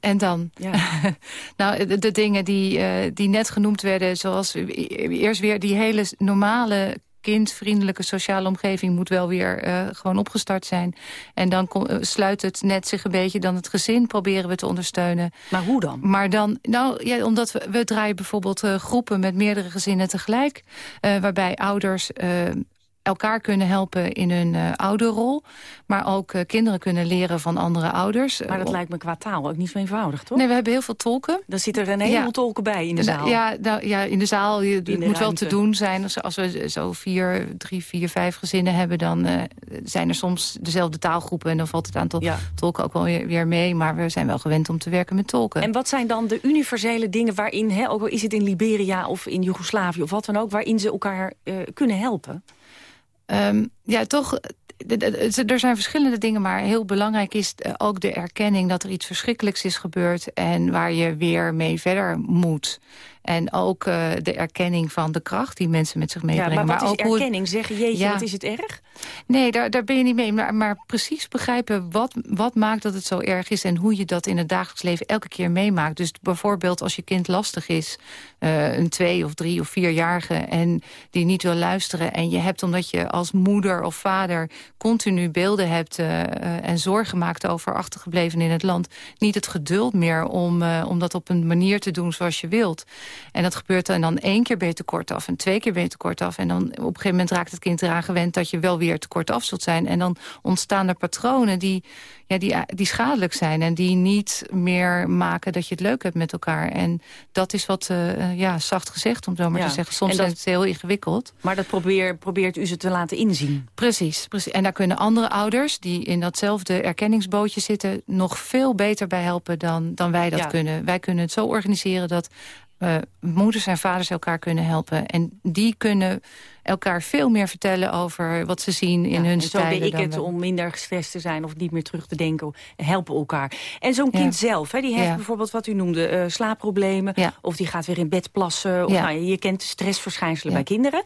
[SPEAKER 9] En dan?
[SPEAKER 13] Ja.
[SPEAKER 9] nou, de, de dingen die, eh, die net genoemd werden... zoals eerst weer die hele normale kindvriendelijke sociale omgeving... moet wel weer eh, gewoon opgestart zijn. En dan kom- eh, sluit het net zich een beetje... dan het gezin proberen we te ondersteunen.
[SPEAKER 13] Maar hoe dan?
[SPEAKER 9] Maar dan, nou ja, omdat we, we draaien bijvoorbeeld groepen... met meerdere gezinnen tegelijk... waarbij ouders... elkaar kunnen helpen in hun eh ouderrol. Maar ook eh, kinderen kunnen leren van andere ouders.
[SPEAKER 13] Maar dat lijkt me qua taal ook niet zo eenvoudig, toch?
[SPEAKER 9] Nee, we hebben heel veel tolken.
[SPEAKER 13] Dan zit er een heleboel
[SPEAKER 9] Ja.
[SPEAKER 13] tolken bij in de zaal.
[SPEAKER 9] Ja, nou, ja in de zaal. Je, het
[SPEAKER 13] de
[SPEAKER 9] moet wel te doen zijn. Als, als we zo vier, drie, vier, vijf gezinnen hebben... dan eh, zijn er soms dezelfde taalgroepen. En dan valt het aantal
[SPEAKER 13] Ja.
[SPEAKER 9] tolken ook wel weer, weer mee. Maar we zijn wel gewend om te werken met tolken.
[SPEAKER 13] En wat zijn dan de universele dingen waarin, ook al is het in Liberia of in Joegoslavië of wat dan ook, waarin ze elkaar kunnen helpen?
[SPEAKER 9] Ehm, ja, toch, er zijn verschillende dingen, maar heel belangrijk is eh, ook de erkenning dat er iets verschrikkelijks is gebeurd en waar je weer mee verder moet. En ook eh, de erkenning van de kracht die mensen met zich
[SPEAKER 13] Ja,
[SPEAKER 9] meebrengen.
[SPEAKER 13] maar wat
[SPEAKER 9] ook
[SPEAKER 13] is
[SPEAKER 9] hoe
[SPEAKER 13] erkenning? Zeggen, jeetje,
[SPEAKER 9] Ja.
[SPEAKER 13] wat is het erg?
[SPEAKER 9] Nee, daar, daar ben je niet mee. Maar, maar precies begrijpen wat, wat maakt dat het zo erg is... en hoe je dat in het dagelijks leven elke keer meemaakt. Dus bijvoorbeeld als je kind lastig is... eh, een twee of drie of vierjarige... en die niet wil luisteren... en je hebt omdat je als moeder of vader... continu beelden hebt eh, en zorgen maakt over achtergeblevenen in het land... niet het geduld meer om, om dat op een manier te doen zoals je wilt. En dat gebeurt dan, dan één keer ben je af... en twee keer ben je af. En dan op een gegeven moment raakt het kind eraan gewend... dat je wel weer te kort af zult zijn. En dan ontstaan er patronen die, ja, die, die schadelijk zijn... en die niet meer maken dat je het leuk hebt met elkaar. En dat is wat, eh, ja, zacht gezegd, om zo maar
[SPEAKER 13] Ja.
[SPEAKER 9] te zeggen. Soms
[SPEAKER 13] dat-
[SPEAKER 9] is het heel ingewikkeld.
[SPEAKER 13] Maar dat probeer, probeert u ze te laten inzien.
[SPEAKER 9] Precies, precies. En daar kunnen andere ouders die in datzelfde erkenningsbootje zitten... nog veel beter bij helpen dan, dan wij dat
[SPEAKER 13] Ja.
[SPEAKER 9] kunnen. Wij kunnen het zo organiseren dat uh, moeders en vaders elkaar kunnen helpen. En die kunnen elkaar veel meer vertellen over wat ze zien in hun en
[SPEAKER 13] zo deed ik het om minder gestrest te zijn of niet meer terug te denken. Helpen elkaar. En zo'n kind zelf, hè, die heeft bijvoorbeeld wat u noemde uh, slaapproblemen. Of die gaat weer in bed plassen. Of, nou, je kent stressverschijnselen bij kinderen.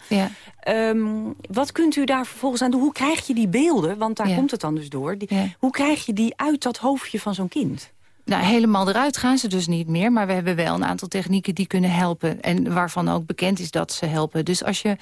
[SPEAKER 13] Um, wat kunt u daar vervolgens aan doen? Hoe krijg je die beelden, want daar komt het dan dus door. Die, hoe krijg je die uit dat hoofdje van zo'n kind?
[SPEAKER 9] Nou, helemaal eruit gaan ze dus niet meer. Maar we hebben wel een aantal technieken die kunnen helpen. En waarvan ook bekend is dat ze helpen. Dus als je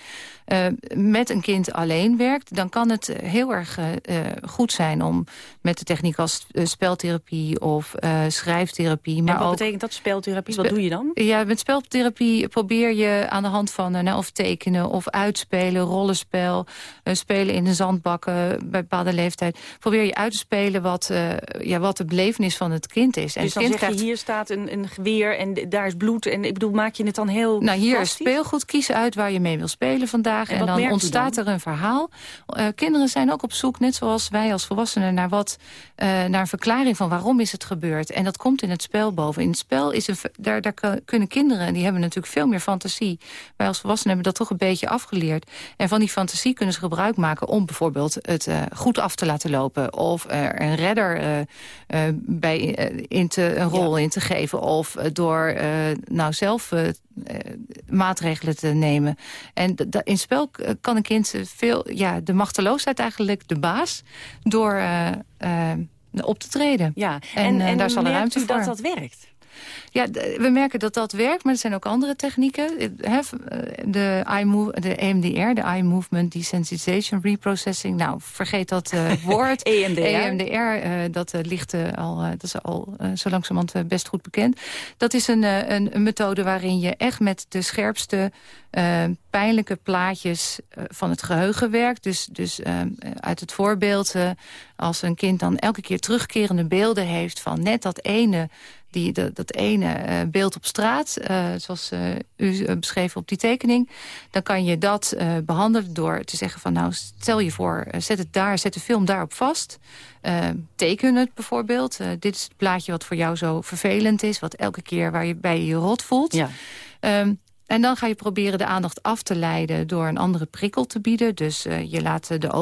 [SPEAKER 9] uh, met een kind alleen werkt... dan kan het heel erg uh, goed zijn om met de techniek als speltherapie of schrijftherapie...
[SPEAKER 13] Maar en wat betekent dat, speltherapie? Wat doe je dan?
[SPEAKER 9] Ja, met speltherapie probeer je aan de hand van nou, of tekenen of uitspelen, rollenspel... spelen in de zandbakken bij bepaalde leeftijd. Probeer je uit te spelen wat, ja, wat de belevenis van het kind is.
[SPEAKER 13] En dus dan kind zeg je, hier staat een, een geweer en daar is bloed. En ik bedoel, maak je het dan heel
[SPEAKER 9] Nou, hier is speelgoed. Kies uit waar je mee wil spelen vandaag. En, dan ontstaat er een verhaal. Uh, kinderen zijn ook op zoek, net zoals wij als volwassenen... naar, wat, uh, naar een verklaring van waarom is het gebeurd. En dat komt in het spel boven. In het spel is een, daar, daar kunnen kinderen, die hebben natuurlijk veel meer fantasie. Wij als volwassenen hebben dat toch een beetje afgeleerd. En van die fantasie kunnen ze gebruik maken... om bijvoorbeeld het uh, goed af te laten lopen. Of er een redder bij in te, een rol in te geven. Of door nou zelf maatregelen te nemen. En in spel kan een kind veel, ja, de machteloosheid eigenlijk, de baas, door op te treden.
[SPEAKER 13] Ja, en, en, en daar zal er ruimte voor. dat dat werkt?
[SPEAKER 9] Ja, we merken dat dat werkt, maar er zijn ook andere technieken. Eh, de, eye de EMDR, de Eye Movement Desensitization Reprocessing. Nou, vergeet dat uh, woord.
[SPEAKER 13] EMDR.
[SPEAKER 9] EMDR, uh, dat ligt al, dat is al zo langzamerhand best goed bekend. Dat is een, een, een, methode waarin je echt met de scherpste pijnlijke plaatjes van het geheugen werkt. Dus, dus uit het voorbeeld, als een kind dan elke keer terugkerende beelden heeft... van net dat ene die, dat, dat ene uh, beeld op straat, uh, zoals uh, u beschreef op die tekening... dan kan je dat behandelen door te zeggen van... nou, stel je voor, zet het daar, zet de film daarop vast. teken het bijvoorbeeld. dit is het plaatje wat voor jou zo vervelend is... wat elke keer waar je bij je rot voelt. Ja. Um, en dan ga je proberen de aandacht af te leiden door een andere prikkel te bieden. Dus uh, je laat de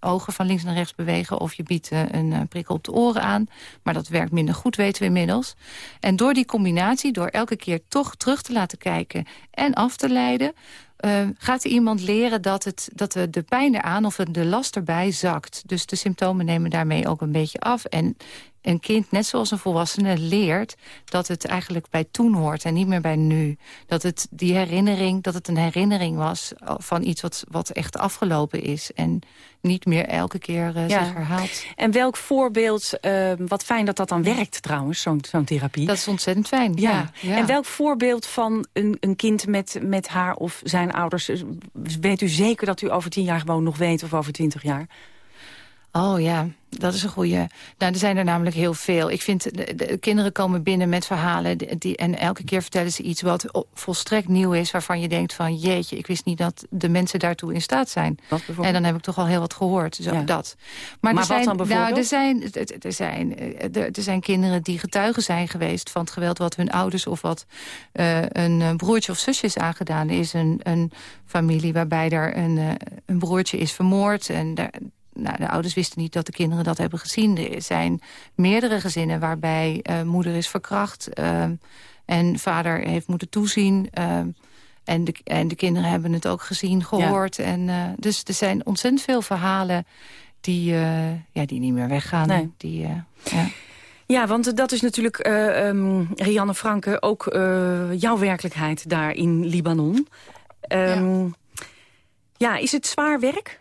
[SPEAKER 9] ogen van links naar rechts bewegen... of je biedt uh, een uh, prikkel op de oren aan. Maar dat werkt minder goed, weten we inmiddels. En door die combinatie, door elke keer toch terug te laten kijken... en af te leiden, gaat iemand leren dat, het, dat de, de pijn eraan of de last erbij zakt. Dus de symptomen nemen daarmee ook een beetje af. En een kind, net zoals een volwassene, leert dat het eigenlijk bij toen hoort en niet meer bij nu. Dat het die herinnering, dat het een herinnering was van iets wat, wat echt afgelopen is. En niet meer elke keer uh, zich herhaalt.
[SPEAKER 13] En welk voorbeeld, uh, wat fijn dat dat dan werkt trouwens, zo'n zo'n therapie.
[SPEAKER 9] Dat is ontzettend fijn, ja.
[SPEAKER 13] ja. En welk voorbeeld van een, een kind met, met haar of zijn ouders... weet u zeker dat u over tien jaar gewoon nog weet of over twintig jaar?
[SPEAKER 9] Oh ja, dat is een goede. Nou, er zijn er namelijk heel veel. Ik vind, de, kinderen komen binnen met verhalen... Die, en elke keer vertellen ze iets wat volstrekt nieuw is... waarvan je denkt van, jeetje, ik wist niet dat de mensen daartoe in staat zijn. En dan heb ik toch al heel wat gehoord, zo, dat.
[SPEAKER 13] Maar, er zijn,
[SPEAKER 9] dan
[SPEAKER 13] bijvoorbeeld?
[SPEAKER 9] Nou, er, zijn, er, zijn, er, zijn kinderen die getuigen zijn geweest... van het geweld wat hun ouders of wat uh, een broertje of zusje is aangedaan. Er is een, een familie waarbij er een, een broertje is vermoord... en daar, nou, de ouders wisten niet dat de kinderen dat hebben gezien. Er zijn meerdere gezinnen waarbij uh, moeder is verkracht... Uh, en vader heeft moeten toezien... Uh, en de, en de kinderen hebben het ook gezien, gehoord. Ja. En, uh, dus er zijn ontzettend veel verhalen die, uh, ja, die niet meer weggaan. Nee. Die, uh, ja.
[SPEAKER 13] ja, want dat is natuurlijk, um, Rianne Franke, ook jouw werkelijkheid daar in Libanon. Um, ja. ja, is het zwaar werk?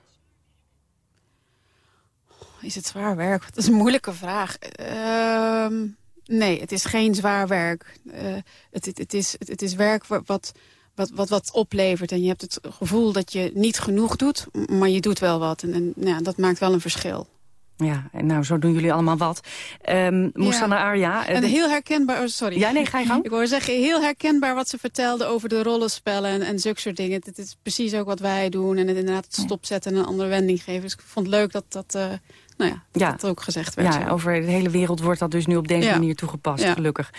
[SPEAKER 11] Is het zwaar werk? Dat is een moeilijke vraag. Uh, nee, het is geen zwaar werk. Uh, het, het, het, is, het, is werk wat, wat, wat, wat oplevert. En je hebt het gevoel dat je niet genoeg doet, maar je doet wel wat. En, en ja, dat maakt wel een verschil.
[SPEAKER 13] Ja, en nou, zo doen jullie allemaal wat. Um, Moussana ja. Arja...
[SPEAKER 11] En heel herkenbaar... Oh, sorry.
[SPEAKER 13] Ja, nee, ga je gang.
[SPEAKER 11] Ik wil zeggen, heel herkenbaar wat ze vertelde over de rollenspellen en, en zulke soort dingen. Het is precies ook wat wij doen. En het inderdaad het stopzetten en een andere wending geven. Dus ik vond het leuk dat, dat, uh, nou ja, dat ook gezegd werd.
[SPEAKER 13] Ja, over de hele wereld wordt dat dus nu op deze manier toegepast, gelukkig.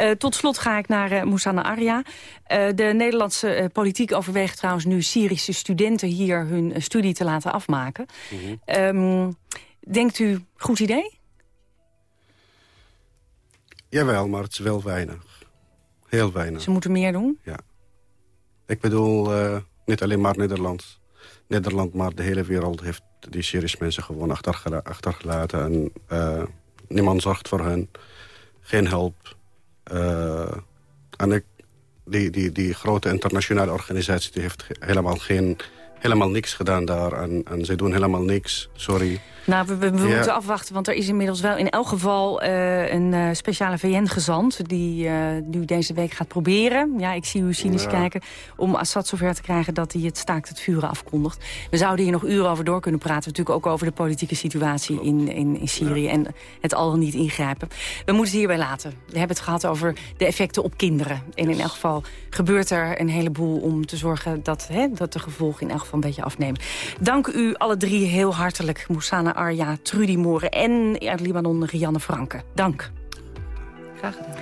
[SPEAKER 13] Uh, tot slot ga ik naar uh, Moussana Arya. Uh, de Nederlandse politiek overweegt trouwens nu Syrische studenten hier hun studie te laten afmaken. Mm um, denkt u, goed idee?
[SPEAKER 15] Jawel, maar het is wel weinig. Heel weinig.
[SPEAKER 13] Ze moeten meer doen?
[SPEAKER 15] Ja. Ik bedoel, niet alleen maar Nederland. Nederland, maar de hele wereld heeft die Syrische mensen gewoon achtergelaten. En uh, niemand zorgt voor hen. Geen hulp. Uh, en die, die, die grote internationale organisatie die heeft helemaal, geen, helemaal niks gedaan daar. En, en ze doen helemaal niks, sorry.
[SPEAKER 13] Nou, we, we, moeten afwachten, want er is inmiddels wel in elk geval uh, een uh, speciale VN-gezant... die uh, nu deze week gaat proberen, ja, ik zie u cynisch ja. kijken... om Assad zover te krijgen dat hij het staakt het vuren afkondigt. We zouden hier nog uren over door kunnen praten. Natuurlijk ook over de politieke situatie in, in, in Syrië... Ja. en het al niet ingrijpen. We moeten het hierbij laten. We hebben het gehad over de effecten op kinderen. En in elk geval gebeurt er een heleboel om te zorgen... dat, hè, dat de gevolgen in elk geval een beetje afnemen. Dank u alle drie heel hartelijk, Moussana Arja, Trudy Moren en uit Libanon Rianne Franke. Dank.
[SPEAKER 9] Graag gedaan.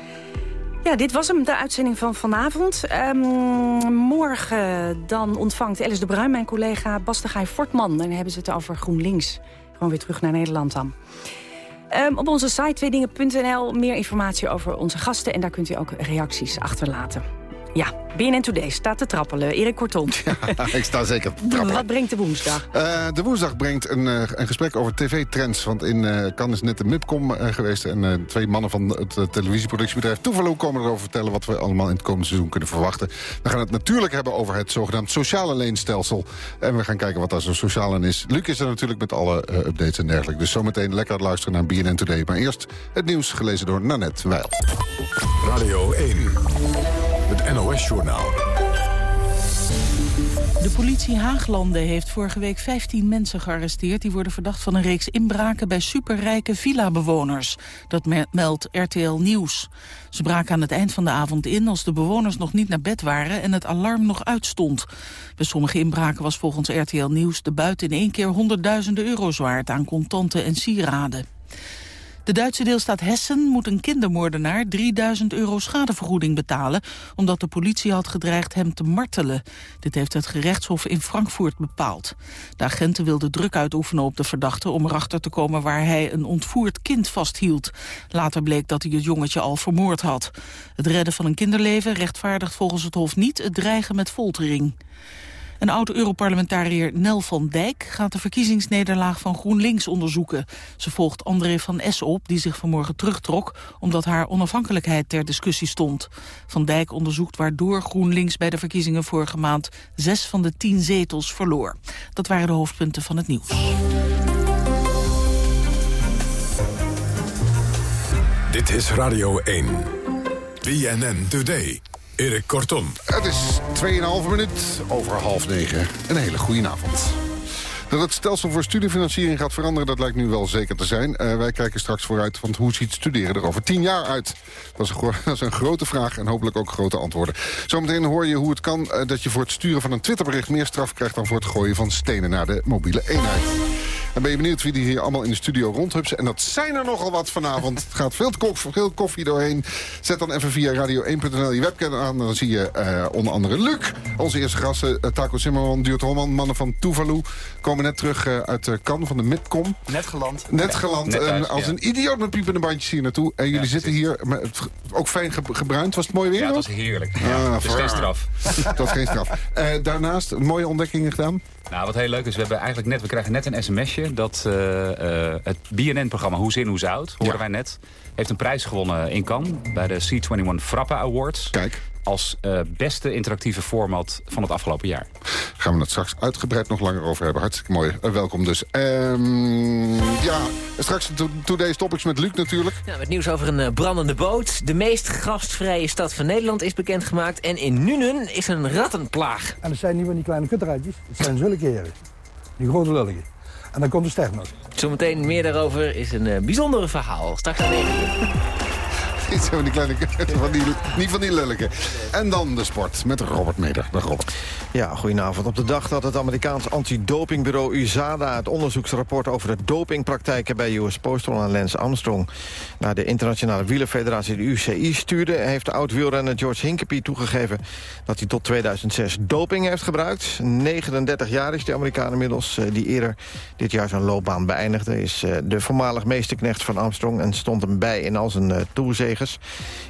[SPEAKER 13] Ja, dit was hem, de uitzending van vanavond. Um, morgen dan ontvangt Alice de Bruin, mijn collega Bas de Gaai Fortman. En dan hebben ze het over GroenLinks. Gewoon weer terug naar Nederland dan. Um, op onze site tweedingen.nl meer informatie over onze gasten... en daar kunt u ook reacties achterlaten. Ja, BNN Today staat te trappelen. Erik Kortom.
[SPEAKER 16] Ja, ik sta zeker te trappelen.
[SPEAKER 13] Wat brengt de woensdag?
[SPEAKER 16] Uh, de woensdag brengt een, uh, een gesprek over tv-trends. Want in uh, Cannes is net de MIPCOM geweest. En twee mannen van het televisieproductiebedrijf Toevalo komen erover vertellen... wat we allemaal in het komende seizoen kunnen verwachten. We gaan het natuurlijk hebben over het zogenaamd sociale leenstelsel. En we gaan kijken wat daar zo sociaal in is. Luc is er natuurlijk met alle updates en dergelijke. Dus zometeen lekker luisteren naar BNN Today. Maar eerst het nieuws gelezen door Nanette Weil.
[SPEAKER 7] Radio 1. Het NOS-journaal.
[SPEAKER 1] De politie Haaglanden heeft vorige week 15 mensen gearresteerd... die worden verdacht van een reeks inbraken bij superrijke villa-bewoners. Dat meldt RTL Nieuws. Ze braken aan het eind van de avond in als de bewoners nog niet naar bed waren... en het alarm nog uitstond. Bij sommige inbraken was volgens RTL Nieuws de buit in één keer honderdduizenden euro's waard... aan contanten en sieraden. De Duitse deelstaat Hessen moet een kindermoordenaar 3000 euro schadevergoeding betalen, omdat de politie had gedreigd hem te martelen. Dit heeft het gerechtshof in Frankfurt bepaald. De agenten wilden druk uitoefenen op de verdachte om erachter te komen waar hij een ontvoerd kind vasthield. Later bleek dat hij het jongetje al vermoord had. Het redden van een kinderleven rechtvaardigt volgens het hof niet het dreigen met foltering. Een oud-Europarlementariër Nel van Dijk gaat de verkiezingsnederlaag van GroenLinks onderzoeken. Ze volgt André van S op, die zich vanmorgen terugtrok omdat haar onafhankelijkheid ter discussie stond. Van Dijk onderzoekt waardoor GroenLinks bij de verkiezingen vorige maand zes van de tien zetels verloor. Dat waren de hoofdpunten van het nieuws.
[SPEAKER 7] Dit is Radio 1. BNN Today. Erik Kortom.
[SPEAKER 16] Het is 2,5 minuut over half negen. Een hele goede avond. Dat het stelsel voor studiefinanciering gaat veranderen, dat lijkt nu wel zeker te zijn. Uh, wij kijken straks vooruit, want hoe ziet studeren er over tien jaar uit? Dat is, een, dat is een grote vraag en hopelijk ook grote antwoorden. Zometeen hoor je hoe het kan uh, dat je voor het sturen van een Twitterbericht... meer straf krijgt dan voor het gooien van stenen naar de mobiele eenheid. En ben je benieuwd wie die hier allemaal in de studio rondhupsen? En dat zijn er nogal wat vanavond. Het gaat veel, koffie, veel koffie doorheen. Zet dan even via radio1.nl je webcam aan. Dan zie je uh, onder andere Luc. Onze eerste gasten, uh, Taco Zimmerman, Duurt Holman, mannen van Tuvalu. Komen net terug uh, uit uh, Cannes van de Midcom.
[SPEAKER 17] Net geland.
[SPEAKER 16] Net geland. Net thuis, als ja. een idioot met piepende bandjes hier naartoe. En jullie ja, zitten hier, maar ook fijn ge gebruind. Was het mooi weer?
[SPEAKER 17] Ja, het was heerlijk. Ah, het is geen straf.
[SPEAKER 16] dat was geen straf. daarnaast, mooie ontdekkingen gedaan.
[SPEAKER 17] Nou, wat heel leuk is, we, hebben eigenlijk net, we krijgen net een sms'je... dat uh, uh, het BNN-programma Hoe Zin, Hoe Zout, hoorden ja. wij net... heeft een prijs gewonnen in Cannes bij de C21 Frappe Awards.
[SPEAKER 16] Kijk
[SPEAKER 17] als uh, beste interactieve format van het afgelopen jaar.
[SPEAKER 16] Gaan we het straks uitgebreid nog langer over hebben. Hartstikke mooi. Uh, welkom dus. Um, ja, straks Today's Topics met Luc natuurlijk.
[SPEAKER 18] Ja, met nieuws over een uh, brandende boot. De meest gastvrije stad van Nederland is bekendgemaakt. En in Nuenen is een rattenplaag.
[SPEAKER 19] En het zijn niet van die kleine kutterijtjes. Het zijn zulke heren. Die grote lullige. En dan komt de ster nog.
[SPEAKER 18] Zometeen meer daarover is een bijzondere verhaal. Straks aan 9
[SPEAKER 16] Precies, van die kleine... Van die, niet van die. En dan de sport met Robert Meder. Dag Robert.
[SPEAKER 20] Ja, goedenavond. Op de dag dat het Amerikaans antidopingbureau USADA... het onderzoeksrapport over de dopingpraktijken bij US Postal en Lance Armstrong... naar de internationale wielerfederatie, de UCI, stuurde... heeft de oud-wielrenner George Hinkepie toegegeven... dat hij tot 2006 doping heeft gebruikt. 39 jaar is de Amerikaan inmiddels, eh, die eerder dit jaar zijn loopbaan beëindigde... is eh, de voormalig meesterknecht van Armstrong... en stond hem bij in al zijn uh, toerzegers.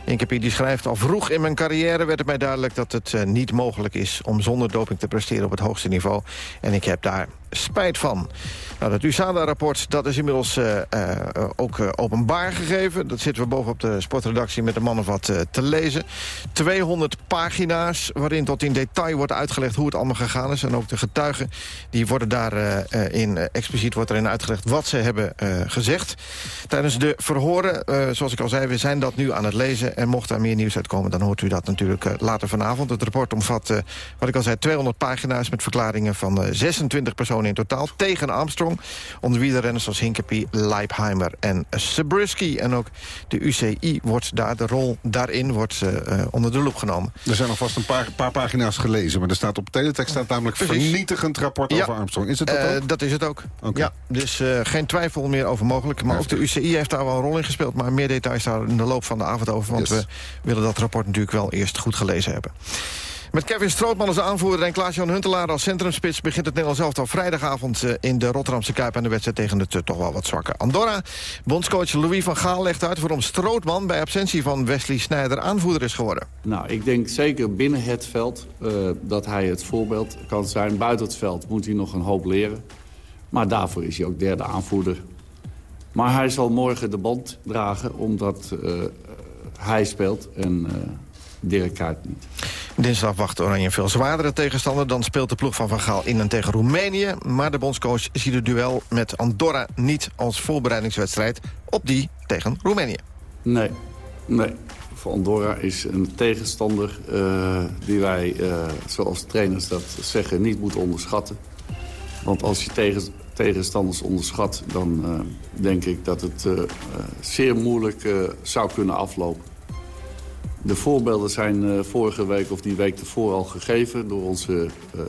[SPEAKER 20] Hinkepie die schrijft... al vroeg in mijn carrière werd het mij duidelijk dat het niet mogelijk is... om zonder doping te presteren op het hoogste niveau. En ik heb daar spijt van. Nou, dat USADA-rapport dat is inmiddels uh, uh, ook uh, openbaar gegeven. Dat zitten we bovenop de sportredactie met de mannen wat te lezen. 200 pagina's waarin tot in detail wordt uitgelegd hoe het allemaal gegaan is. En ook de getuigen die worden daarin expliciet wordt erin uitgelegd wat ze hebben gezegd. Tijdens de verhoren, zoals ik al zei, we zijn dat nu aan het lezen. En mocht daar meer nieuws uitkomen, dan hoort u dat natuurlijk later vanavond. Het rapport omvat, wat ik al zei, 200 pagina's met verklaringen van 26 personen in totaal tegen Armstrong. Onder wie de renners als Hinkepie, Leipheimer en Sabrisky. En ook de UCI wordt daar, de rol daarin wordt uh, onder de loep genomen.
[SPEAKER 16] Er zijn alvast een paar, paar pagina's gelezen, maar er staat op teletext staat namelijk Precies. vernietigend rapport over Armstrong. Is het dat uh, ook?
[SPEAKER 20] Dat is het ook. Okay. Ja, dus geen twijfel meer over mogelijk. Maar ook de UCI heeft daar wel een rol in gespeeld. Maar meer details daar in de loop van de avond over. Want yes. we willen dat rapport natuurlijk wel eerst goed gelezen hebben. Met Kevin Strootman als aanvoerder en Klaas-Jan Huntelaar als centrumspits... begint het Nederlands elftal vrijdagavond eh, in de Rotterdamse Kuip... aan de wedstrijd tegen uh, toch wel wat zwakke Andorra. Bondscoach Louis van Gaal legt uit waarom Strootman... bij absentie van Wesley Sneijder aanvoerder is geworden.
[SPEAKER 21] Nou, ik denk zeker binnen het veld uh, dat hij het voorbeeld kan zijn. Buiten het veld moet hij nog een hoop leren. Maar daarvoor is hij ook derde aanvoerder. Maar hij zal morgen de band dragen omdat hij speelt en Dirk Kuyt niet.
[SPEAKER 20] Dinsdag wacht Oranje een veel zwaardere tegenstander. Dan speelt de ploeg van Van Gaal in en tegen Roemenië. Maar de bondscoach ziet het duel met Andorra niet als voorbereidingswedstrijd... op die tegen Roemenië.
[SPEAKER 21] Nee, nee. Voor Andorra is een tegenstander uh, die wij, uh, zoals trainers dat zeggen, niet moeten onderschatten. Want als je tegen, tegenstanders onderschat, dan uh, denk ik dat het zeer moeilijk zou kunnen aflopen. De voorbeelden zijn uh, vorige week of die week ervoor al gegeven... door onze uh,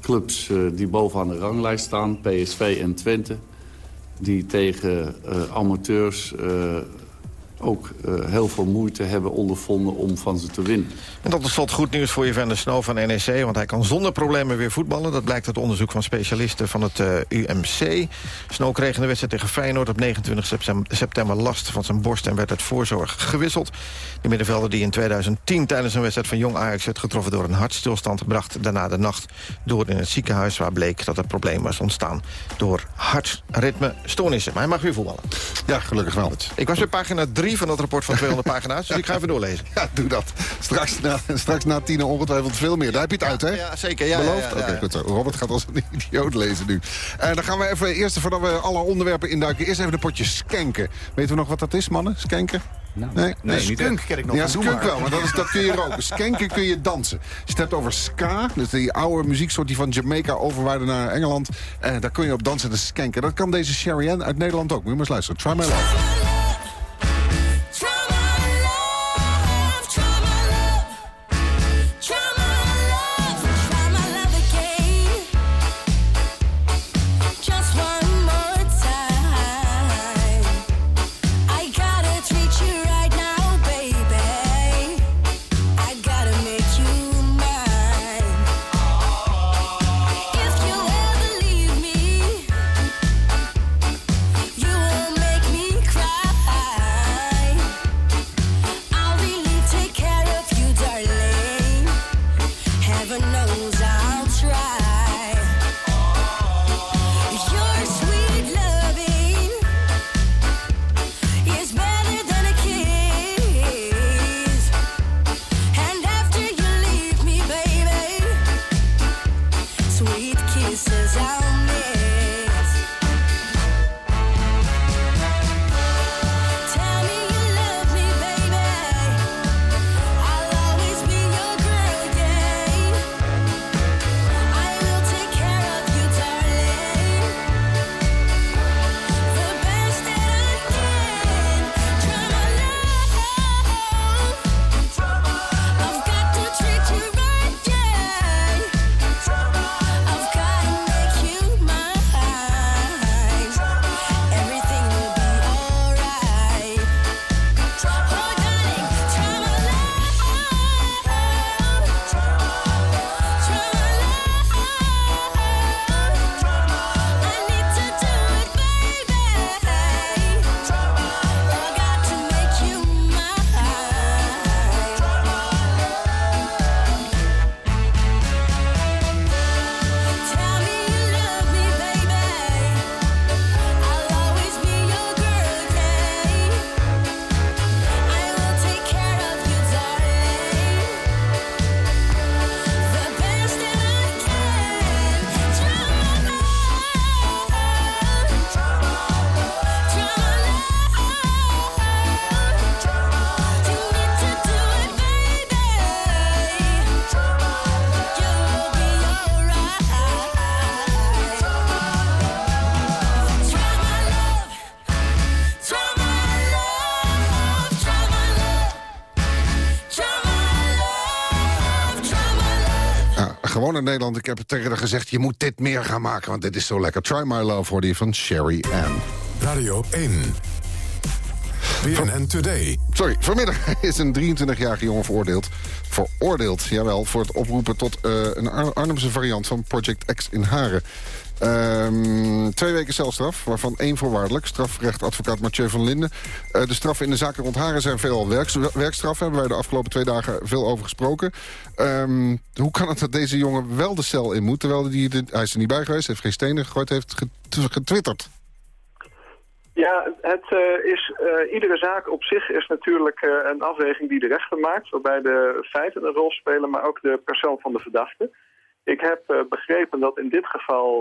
[SPEAKER 21] clubs uh, die bovenaan de ranglijst staan, PSV en Twente... die tegen amateurs ook uh, heel veel moeite hebben ondervonden om van ze te winnen.
[SPEAKER 20] En tot slot goed nieuws voor Jevan de Snow van NEC... want hij kan zonder problemen weer voetballen. Dat blijkt uit onderzoek van specialisten van het uh, UMC. Snow kreeg in de wedstrijd tegen Feyenoord op 29 september last van zijn borst... en werd uit voorzorg gewisseld. De middenvelder die in 2010 tijdens een wedstrijd van Jong Ajax... werd getroffen door een hartstilstand... bracht daarna de nacht door in het ziekenhuis... waar bleek dat het probleem was ontstaan door hartritmestoornissen. Maar hij mag weer voetballen.
[SPEAKER 16] Ja, gelukkig wel.
[SPEAKER 20] Ik was bij pagina 3 van dat rapport van 200 pagina's. Dus ik ga even doorlezen.
[SPEAKER 16] Ja, doe dat. Straks na, straks na tien ongetwijfeld veel meer. Daar heb je het uit, hè?
[SPEAKER 20] Ja, zeker. Ja,
[SPEAKER 16] Beloofd?
[SPEAKER 20] Ja, ja,
[SPEAKER 16] Oké, goed zo. Robert gaat als een idioot lezen nu. En uh, dan gaan we even, eerst voordat we alle onderwerpen induiken... eerst even de potje skanken. Weten we nog wat dat is, mannen? Skanken?
[SPEAKER 20] Nou, nee, nee skunk ken ik nog.
[SPEAKER 16] Ja, skunk wel, maar dat, is, dat kun je roken. Skanken kun je dansen. Als je het hebt over ska, dus die oude muzieksoort die van Jamaica overwaarde naar Engeland... Eh, daar kun je op dansen, de skanken. Dat kan deze Sherry Ann uit Nederland ook. Moet je maar eens luisteren. Try my love. Gewoon in Nederland. Ik heb tegen haar gezegd, je moet dit meer gaan maken, want dit is zo lekker. Try My Love voor die van Sherry Ann.
[SPEAKER 7] Radio 1. BNN Today.
[SPEAKER 16] Sorry, vanmiddag is een 23-jarige jongen veroordeeld. Veroordeeld, jawel, voor het oproepen tot uh, een Arnhemse variant van Project X in Haren. Um, twee weken celstraf, waarvan één voorwaardelijk. Strafrechtadvocaat Mathieu van Linden. Uh, de straffen in de zaken rond Haren zijn veelal werks, werkstraffen. Hebben wij de afgelopen twee dagen veel over gesproken. Um, hoe kan het dat deze jongen wel de cel in moet... terwijl hij, hij is er niet bij geweest, heeft geen stenen gegooid, heeft getwitterd?
[SPEAKER 22] Ja, het uh, is, uh, iedere zaak op zich is natuurlijk een afweging die de rechter maakt... waarbij de feiten een rol spelen, maar ook de persoon van de verdachte. Ik heb begrepen dat in dit geval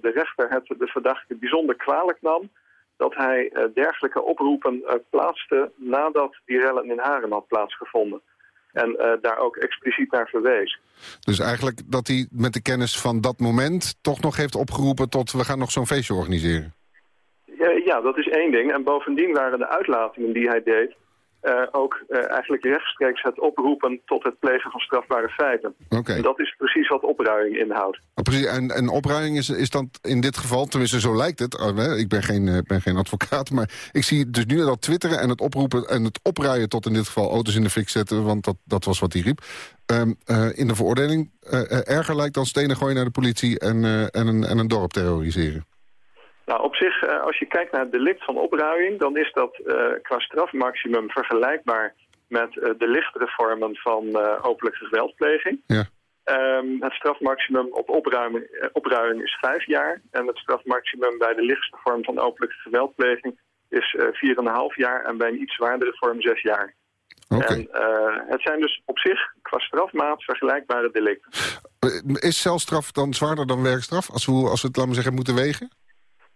[SPEAKER 22] de rechter het de verdachte bijzonder kwalijk nam... dat hij dergelijke oproepen plaatste nadat die rellen in Haren had plaatsgevonden. En daar ook expliciet naar verwees.
[SPEAKER 16] Dus eigenlijk dat hij met de kennis van dat moment toch nog heeft opgeroepen tot... we gaan nog zo'n feestje organiseren?
[SPEAKER 22] ja, dat is één ding. En bovendien waren de uitlatingen die hij deed... Uh, ook uh, eigenlijk rechtstreeks het oproepen tot het plegen van strafbare feiten.
[SPEAKER 16] Okay.
[SPEAKER 22] En dat is precies wat opruiing inhoudt.
[SPEAKER 16] Oh, precies. En, en opruiing is, is dan in dit geval, tenminste zo lijkt het... Oh, ik ben geen, uh, ben geen advocaat, maar ik zie dus nu dat twitteren... en het oproepen en het opruien tot in dit geval auto's in de fik zetten... want dat, dat was wat hij riep. Um, in de veroordeling erger lijkt dan stenen gooien naar de politie... en, en, een, en een dorp terroriseren.
[SPEAKER 22] Nou, op zich, eh, als je kijkt naar het delict van opruiing... dan is dat uh, qua strafmaximum vergelijkbaar met uh, de lichtere vormen van openlijke geweldpleeging.
[SPEAKER 16] Ja.
[SPEAKER 22] Um, het strafmaximum op opruiming, opruiming is vijf jaar. En het strafmaximum bij de lichtste vorm van openlijke geweldpleging is vier en een half jaar. En bij een iets zwaardere vorm zes jaar.
[SPEAKER 16] Okay.
[SPEAKER 22] En het zijn dus op zich qua strafmaat vergelijkbare delicten.
[SPEAKER 16] Is celstraf dan zwaarder dan werkstraf? Als we, als we het, laten we zeggen, moeten wegen?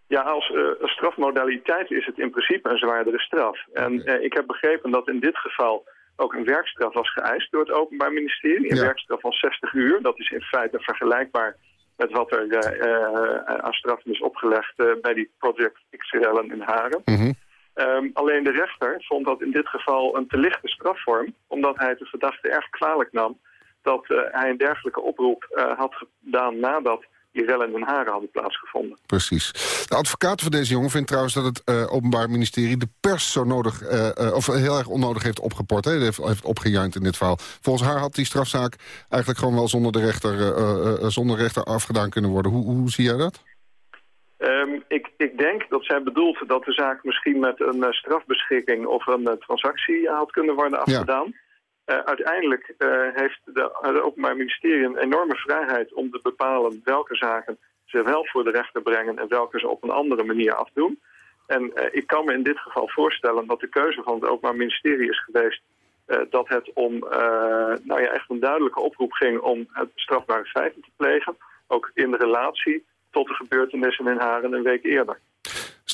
[SPEAKER 22] Ja, als uh, strafmodaliteit is het in principe een zwaardere straf. En uh, ik heb begrepen dat in dit geval ook een werkstraf was geëist door het Openbaar Ministerie. Een
[SPEAKER 16] ja.
[SPEAKER 22] werkstraf van 60 uur. Dat is in feite vergelijkbaar met wat er uh, aan straffen is opgelegd bij die Project XRL in Haren.
[SPEAKER 16] Mm -hmm.
[SPEAKER 22] um, alleen de rechter vond dat in dit geval een te lichte strafvorm, omdat hij de verdachte erg kwalijk nam dat hij een dergelijke oproep had gedaan nadat rellen in Haren hadden plaatsgevonden.
[SPEAKER 16] Precies. De advocaat van deze jongen vindt trouwens dat het uh, Openbaar Ministerie... de pers zo nodig, uh, of heel erg onnodig heeft opgeport. Hè? Heeft, heeft opgejuind in dit verhaal. Volgens haar had die strafzaak eigenlijk gewoon wel zonder de rechter, zonder rechter afgedaan kunnen worden. Hoe, hoe zie jij dat?
[SPEAKER 22] Um, ik, ik denk dat zij bedoelt dat de zaak misschien met een strafbeschikking... of een transactie had kunnen worden afgedaan... Ja. Uh, uiteindelijk uh, heeft het Openbaar Ministerie een enorme vrijheid om te bepalen welke zaken ze wel voor de rechter brengen en welke ze op een andere manier afdoen. En uh, ik kan me in dit geval voorstellen dat de keuze van het Openbaar Ministerie is geweest dat het om nou ja, echt een duidelijke oproep ging om het strafbare feiten te plegen. Ook in relatie tot de gebeurtenissen in Haren een week eerder.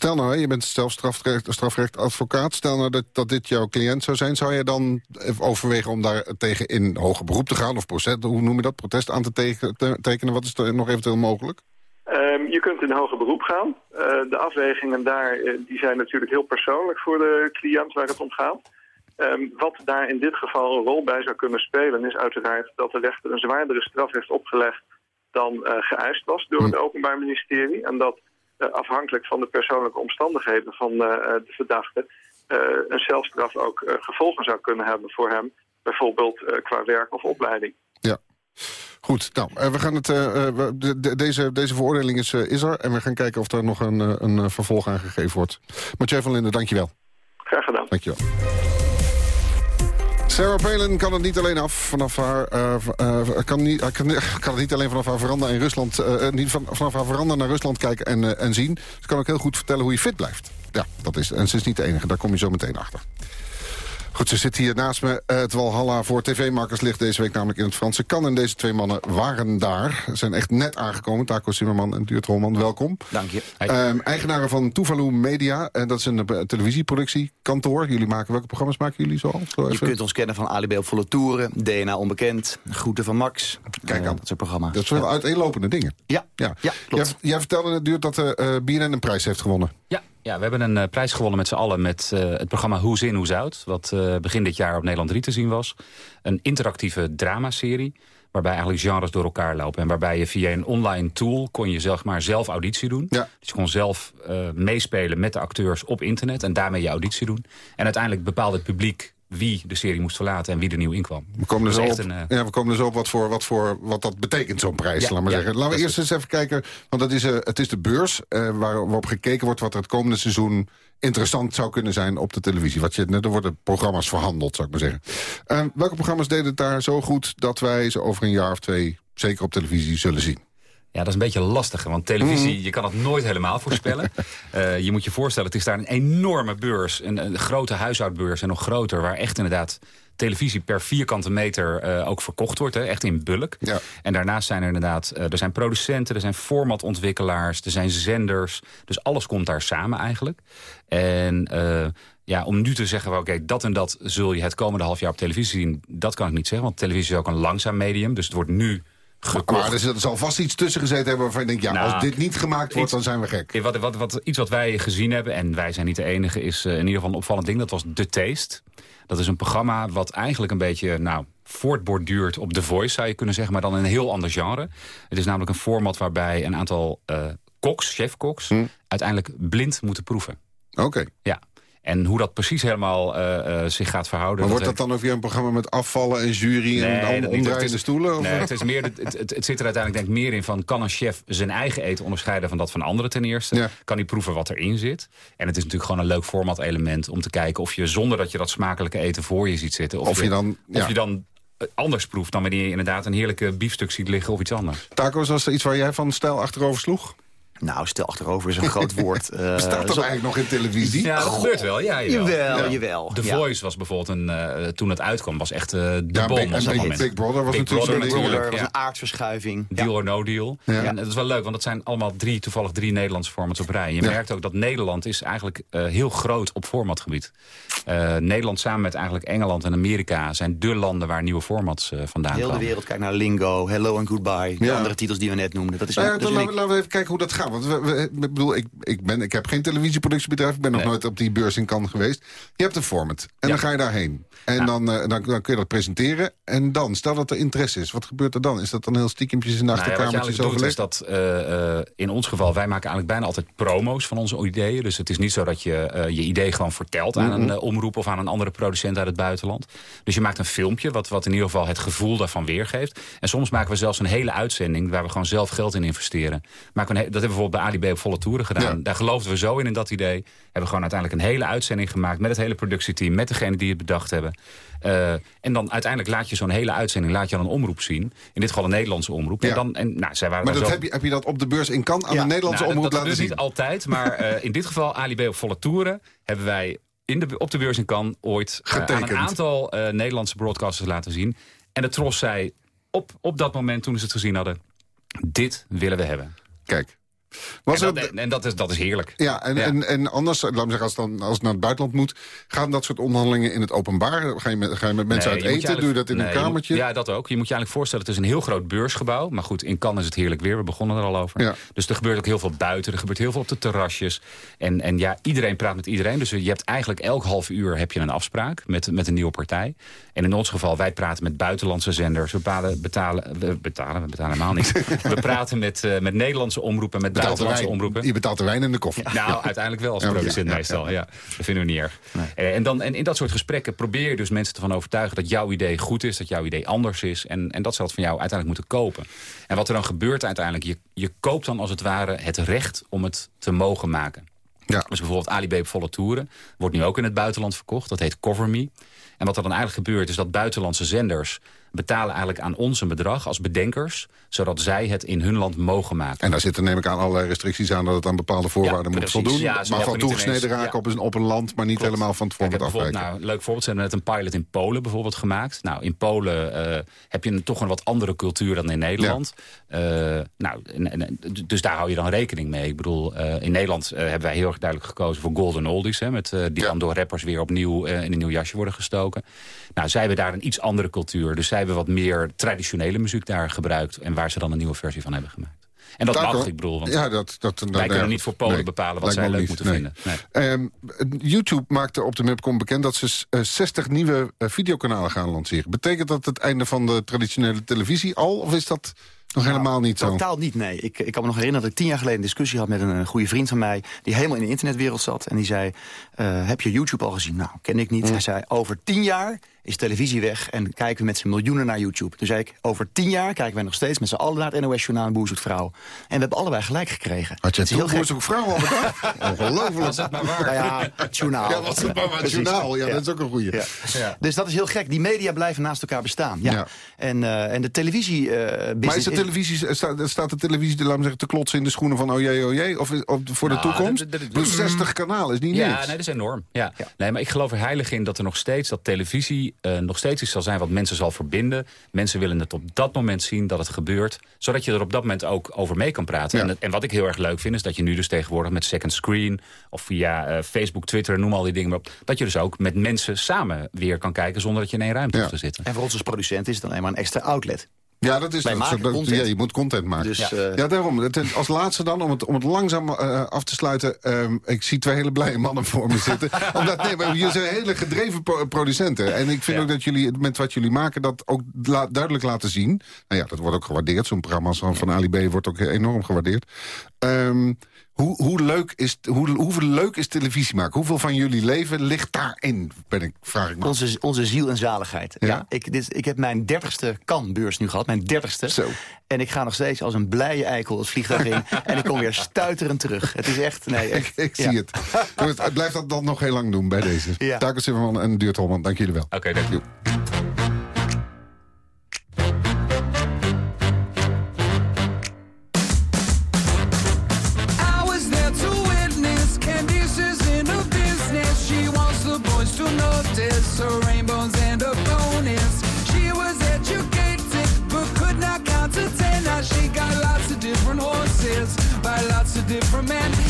[SPEAKER 16] Stel nou, je bent zelf strafrecht, strafrechtadvocaat. Stel nou dat, dat dit jouw cliënt zou zijn. Zou je dan overwegen om daar tegen in hoger beroep te gaan? Of proces, hoe noem je dat? Protest aan te, teken, te tekenen? Wat is er nog eventueel mogelijk?
[SPEAKER 22] Um, je kunt in hoger beroep gaan. Uh, de afwegingen daar uh, die zijn natuurlijk heel persoonlijk voor de cliënt waar het om gaat. Um, wat daar in dit geval een rol bij zou kunnen spelen... is uiteraard dat de rechter een zwaardere straf heeft opgelegd... dan uh, geëist was door het Openbaar Ministerie. En dat afhankelijk van de persoonlijke omstandigheden van uh, de verdachte... Een celstraf ook gevolgen zou kunnen hebben voor hem. Bijvoorbeeld qua werk of opleiding.
[SPEAKER 16] Ja. Goed, nou, we gaan het, de, de, deze, deze veroordeling is, is er. En we gaan kijken of er nog een, een vervolg aan gegeven wordt. Mathieu van Linden, dankjewel.
[SPEAKER 22] Graag gedaan.
[SPEAKER 16] Dankjewel. Sarah Palin kan het niet alleen af vanaf haar, uh, kan, niet, kan, kan het niet alleen vanaf haar veranda in Rusland, niet van, vanaf haar veranda naar Rusland kijken en, en zien. Ze kan ook heel goed vertellen hoe je fit blijft. Ja, dat is, en ze is niet de enige, daar kom je zo meteen achter. Goed, ze zit hier naast me. Het Walhalla voor tv-makers ligt deze week namelijk in het Franse kan. En deze twee mannen waren daar. Ze zijn echt net aangekomen. Taco Zimmerman en Duurt Holman, welkom.
[SPEAKER 8] Dank je.
[SPEAKER 16] Um, eigenaren van Tuvalu Media. En dat is een uh, televisieproductiekantoor. Jullie maken, welke programma's maken jullie zoal? Zo
[SPEAKER 8] je kunt ons kennen van AliB op volle toeren. DNA Onbekend. Groeten van Max.
[SPEAKER 16] Kijk aan.
[SPEAKER 8] dat soort programma's.
[SPEAKER 16] Dat zijn wel uiteenlopende dingen.
[SPEAKER 8] Ja, ja. ja
[SPEAKER 16] klopt. Jij, jij vertelde net, Duurt, dat uh, BNN een prijs heeft gewonnen.
[SPEAKER 17] Ja, ja, we hebben een uh, prijs gewonnen met z'n allen met uh, het programma Hoe's in, Hoe's out. Wat uh, begin dit jaar op Nederland 3 te zien was. Een interactieve dramaserie waarbij eigenlijk genres door elkaar lopen. En waarbij je via een online tool kon je zeg maar zelf auditie doen. Dus je kon zelf meespelen met de acteurs op internet en daarmee je auditie doen. En uiteindelijk bepaalde het publiek wie de serie moest verlaten en wie er nieuw inkwam.
[SPEAKER 16] We komen dus op, een, uh... ja, we komen dus op wat, voor, wat, voor, wat dat betekent, zo'n prijs. Ja, laat maar ja, zeggen. Laten we eerst eens even kijken, want dat is, uh, het is de beurs... Uh, waar, waarop gekeken wordt wat er het komende seizoen interessant zou kunnen zijn op de televisie. Wat je, er worden programma's verhandeld, zou ik maar zeggen. welke programma's deden het daar zo goed dat wij ze over een jaar of twee... zeker op televisie zullen zien?
[SPEAKER 17] Ja, dat is een beetje lastig, want televisie, mm. je kan het nooit helemaal voorspellen. uh, je moet je voorstellen, het is daar een enorme beurs, een, een, grote huishoudbeurs en nog groter, waar echt inderdaad televisie per vierkante meter uh, ook verkocht wordt, hè, echt in bulk. Ja. En daarnaast zijn er inderdaad, uh, er zijn producenten, er zijn formatontwikkelaars, er zijn zenders, dus alles komt daar samen eigenlijk. En ja, om nu te zeggen, oké, dat en dat zul je het komende half jaar op televisie zien, dat kan ik niet zeggen, want televisie is ook een langzaam medium, dus het wordt nu
[SPEAKER 16] maar er zal vast iets tussen gezeten hebben waarvan je denkt... ja, nou, als dit niet gemaakt wordt, dan zijn we gek.
[SPEAKER 17] Wat, wat, wat, iets wat wij gezien hebben, en wij zijn niet de enige... is uh, in ieder geval een opvallend ding, dat was The Taste. Dat is een programma wat eigenlijk een beetje... nou voortborduurt op The Voice, zou je kunnen zeggen... maar dan in een heel ander genre. Het is namelijk een format waarbij een aantal uh, koks, chefkoks... Hm. uiteindelijk blind moeten proeven.
[SPEAKER 16] Oké.
[SPEAKER 17] Ja, en hoe dat precies helemaal uh, uh, zich gaat verhouden...
[SPEAKER 16] Maar wordt dat dan ook weer een programma met afvallen en jury nee, en omdraaiende stoelen? Of?
[SPEAKER 17] Nee, het, is meer, het, het, het, zit er uiteindelijk denk ik meer in van... kan een chef zijn eigen eten onderscheiden van dat van anderen ten eerste? Ja. Kan hij proeven wat erin zit? En het is natuurlijk gewoon een leuk format element om te kijken... of je zonder dat je dat smakelijke eten voor je ziet zitten...
[SPEAKER 16] of, of je, dan,
[SPEAKER 17] of je dan anders proeft dan wanneer je inderdaad een heerlijke biefstuk ziet liggen of iets anders.
[SPEAKER 16] Tacos, was er iets waar jij van stijl achterover sloeg?
[SPEAKER 8] Nou, stel achterover is een groot woord.
[SPEAKER 16] Uh, Staat dat eigenlijk nog in televisie?
[SPEAKER 17] Ja, dat gebeurt wel. Ja,
[SPEAKER 8] jawel. Jawel, jawel.
[SPEAKER 17] The Voice was bijvoorbeeld, een, uh, toen het uitkwam, was echt uh, de ja, bom.
[SPEAKER 16] Big,
[SPEAKER 17] Big,
[SPEAKER 16] Big, Big Brother was
[SPEAKER 8] Big
[SPEAKER 16] natuurlijk
[SPEAKER 8] Big Brother was een aardsverschuiving.
[SPEAKER 17] Deal or no deal. Ja. En dat is wel leuk, want het zijn allemaal drie, toevallig drie Nederlandse formats op rij. Je merkt ook dat Nederland is eigenlijk heel groot op formatgebied. Nederland samen met eigenlijk Engeland en Amerika zijn de landen waar nieuwe formats vandaan
[SPEAKER 8] komen.
[SPEAKER 17] Heel
[SPEAKER 8] de wereld kijkt naar Lingo, Hello and Goodbye. De andere titels die we net noemden. Dat is, nou
[SPEAKER 16] dat is laten we even kijken hoe dat gaat. Want we, we bedoel, ik, ik, ben, ik heb geen televisieproductiebedrijf. Ik ben nog nooit op die beurs in Cannes geweest. Je hebt een format. En dan ga je daarheen. En dan, uh, dan, dan, kun je dat presenteren. En dan, stel dat er interesse is. Wat gebeurt er dan? Is dat dan heel stiekempjes in de nou achterkamertjes
[SPEAKER 17] ja,
[SPEAKER 16] overlegd?
[SPEAKER 17] is dat uh, in ons geval, wij maken eigenlijk bijna altijd promo's van onze ideeën. Dus het is niet zo dat je uh, je idee gewoon vertelt aan een omroep... of aan een andere producent uit het buitenland. Dus je maakt een filmpje wat, wat in ieder geval het gevoel daarvan weergeeft. En soms maken we zelfs een hele uitzending... waar we gewoon zelf geld in investeren. Maken we een, dat hebben we bijvoorbeeld bij ADB op volle toeren gedaan. Daar geloofden we zo in, in dat idee. Hebben gewoon uiteindelijk een hele uitzending gemaakt... met het hele productieteam, met degene die het bedacht hebben. Uh, en dan uiteindelijk laat je zo'n hele uitzending laat je aan een omroep zien. In dit geval een Nederlandse omroep. Ja. En dan, en, nou, zij waren
[SPEAKER 16] maar dat
[SPEAKER 17] zo...
[SPEAKER 16] heb, je, heb je dat op de beurs in Cannes aan ja. de Nederlandse
[SPEAKER 17] nou,
[SPEAKER 16] omroep
[SPEAKER 17] dat,
[SPEAKER 16] laten
[SPEAKER 17] dat
[SPEAKER 16] zien?
[SPEAKER 17] niet altijd, maar uh, in dit geval Ali B op volle toeren... hebben wij in de, op de beurs in Cannes ooit uh, aan een aantal Nederlandse broadcasters laten zien. En de Tros zei op, op dat moment toen ze het gezien hadden... dit willen we hebben.
[SPEAKER 16] Kijk,
[SPEAKER 17] was en, dat, en dat, is, dat is heerlijk.
[SPEAKER 16] Ja, en, ja. en, en anders, laat me zeggen, als, dan, als het naar het buitenland moet... gaan dat soort onderhandelingen in het openbaar? Ga je met, ga je met mensen
[SPEAKER 17] nee,
[SPEAKER 16] uit eten? Doe je dat in
[SPEAKER 17] nee,
[SPEAKER 16] een kamertje?
[SPEAKER 17] Moet, ja, dat ook. Je moet je eigenlijk voorstellen, het is een heel groot beursgebouw. Maar goed, in Cannes is het heerlijk weer. We begonnen er al over.
[SPEAKER 16] Ja.
[SPEAKER 17] Dus er gebeurt ook heel veel buiten. Er gebeurt heel veel op de terrasjes. En, en ja, iedereen praat met iedereen. Dus je hebt eigenlijk elk half uur heb je een afspraak met, met een nieuwe partij. En in ons geval, wij praten met buitenlandse zenders. We betalen, betalen, we betalen, we betalen helemaal niet. we praten met, uh, met Nederlandse omroepen, met
[SPEAKER 16] Betaalt
[SPEAKER 17] omroepen.
[SPEAKER 16] Je betaalt de wijn en de koffie.
[SPEAKER 17] Ja. Nou, uiteindelijk wel als producent meestal. Ja, dat vinden we niet erg. Nee. En, dan, en in dat soort gesprekken probeer je dus mensen ervan overtuigen... dat jouw idee goed is, dat jouw idee anders is. En, en dat ze dat van jou uiteindelijk moeten kopen. En wat er dan gebeurt uiteindelijk... je, je koopt dan als het ware het recht om het te mogen maken.
[SPEAKER 16] Ja.
[SPEAKER 17] Dus bijvoorbeeld Ali B volle toeren. Wordt nu ook in het buitenland verkocht. Dat heet Cover Me. En wat er dan eigenlijk gebeurt is dat buitenlandse zenders betalen eigenlijk aan ons een bedrag als bedenkers... zodat zij het in hun land mogen maken.
[SPEAKER 16] En daar zitten neem ik aan allerlei restricties aan... dat het aan bepaalde voorwaarden
[SPEAKER 17] ja,
[SPEAKER 16] moet voldoen.
[SPEAKER 17] Ja,
[SPEAKER 16] maar gewoon toegesneden raken ja. op, een, op een land... maar niet
[SPEAKER 17] Klopt.
[SPEAKER 16] helemaal van het
[SPEAKER 17] Kijk,
[SPEAKER 16] afwijken.
[SPEAKER 17] Nou, leuk voorbeeld. Ze hebben net een pilot in Polen bijvoorbeeld gemaakt. Nou, in Polen uh, heb je een, toch een wat andere cultuur dan in Nederland. Uh, nou, en, en, dus daar hou je dan rekening mee. Ik bedoel, uh, in Nederland hebben wij heel erg duidelijk gekozen voor golden oldies. Hè, met, die dan door rappers weer opnieuw in een nieuw jasje worden gestoken. Nou, zij hebben daar een iets andere cultuur. Dus zij hebben wat meer traditionele muziek daar gebruikt... en waar ze dan een nieuwe versie van hebben gemaakt. En dat mag, ik bedoel. Want
[SPEAKER 23] Ja, dat, dat,
[SPEAKER 17] wij
[SPEAKER 23] nou,
[SPEAKER 17] kunnen niet voor Polen
[SPEAKER 23] nee,
[SPEAKER 17] bepalen wat zij leuk moeten vinden. Nee.
[SPEAKER 23] Ehm, YouTube maakte op de Mapcom bekend dat ze eh, 60 nieuwe eh, videokanalen gaan lanceren. Betekent dat het einde van de traditionele televisie al? Of is dat nog helemaal niet zo?
[SPEAKER 8] Totaal niet, nee. Ik, ik kan me nog herinneren dat ik tien jaar geleden een discussie had met een, een goede vriend van mij... die helemaal in de internetwereld zat. En die zei, eh, heb je YouTube al gezien? Nou, ken ik niet. Hij zei, over tien jaar is televisie weg en kijken we met z'n miljoenen naar YouTube. Toen zei ik, over tien jaar kijken wij nog steeds met z'n allen naar het NOS-journaal en Boer Zoekt Vrouw. En we hebben allebei gelijk gekregen.
[SPEAKER 23] Had je
[SPEAKER 8] Het is
[SPEAKER 23] toen
[SPEAKER 8] heel
[SPEAKER 23] Boer
[SPEAKER 8] gek.
[SPEAKER 23] Zoekt Vrouw al bedacht? Ongelooflijk.
[SPEAKER 8] Was dat maar waar? Nou ja, het journaal.
[SPEAKER 23] Ja, was het maar waar, het journaal. Ja, dat is ook een goeie.
[SPEAKER 8] Ja. Dus dat is heel gek. Die media blijven naast elkaar bestaan. Ja.
[SPEAKER 23] Ja.
[SPEAKER 8] En, eh, en de televisie... eh,
[SPEAKER 23] Maar is de televisie, staat, staat de televisie laat me zeggen, te klotsen in de schoenen van oh jee, oh jee? Of, voor de
[SPEAKER 17] Nou,
[SPEAKER 23] toekomst? Plus 60 kanalen is niet
[SPEAKER 17] Ja,
[SPEAKER 23] niks.
[SPEAKER 17] nee, dat is enorm. Ja. Nee, maar ik geloof er heilig in dat er nog steeds dat televisie eh, nog steeds iets zal zijn wat mensen zal verbinden. Mensen willen het op dat moment zien dat het gebeurt, zodat je er op dat moment ook over mee kan praten. En, en wat ik heel erg leuk vind is dat je nu dus tegenwoordig met second screen of via eh, Facebook, Twitter, noem al die dingen maar op, dat je dus ook met mensen samen weer kan kijken zonder dat je in één ruimte hoeft te zitten.
[SPEAKER 8] En voor ons als producent is het alleen maar een extra outlet.
[SPEAKER 23] Ja, dat is
[SPEAKER 8] Wij
[SPEAKER 23] dat,
[SPEAKER 8] maken
[SPEAKER 23] dat-
[SPEAKER 8] content.
[SPEAKER 23] Ja, je moet content maken.
[SPEAKER 8] Dus,
[SPEAKER 23] ja.
[SPEAKER 8] eh,
[SPEAKER 23] ja, daarom. Als laatste dan, om het, om het langzaam eh, af te sluiten. ehm, ik zie twee hele blije mannen voor me zitten. Omdat, nee, maar jullie zijn hele gedreven pro- producenten. En ik vind ook dat jullie met wat jullie maken dat ook la- duidelijk laten zien. Nou ja, dat wordt ook gewaardeerd. Zo'n programma van, van Ali B wordt ook enorm gewaardeerd. Ehm, hoe, hoe, leuk is, hoe, hoeveel leuk is televisie maken? Hoeveel van jullie leven ligt daarin? Ben ik, vraag ik me.
[SPEAKER 8] Onze, onze ziel en zaligheid. Ja? ik, dit, ik heb mijn dertigste kanbeurs nu gehad, mijn dertigste.
[SPEAKER 23] Zo.
[SPEAKER 8] En ik ga nog steeds als een blije eikel het vliegtuig in. en ik kom weer stuiterend terug. Het is echt, nee, echt.
[SPEAKER 23] Ik
[SPEAKER 8] ja.
[SPEAKER 23] zie het. Goed, Blijf dat dan nog heel lang doen bij deze.
[SPEAKER 8] Ja.
[SPEAKER 23] Taco Zimmerman en Duurt Holman, dank jullie wel.
[SPEAKER 17] Oké, dank
[SPEAKER 23] je. reprimand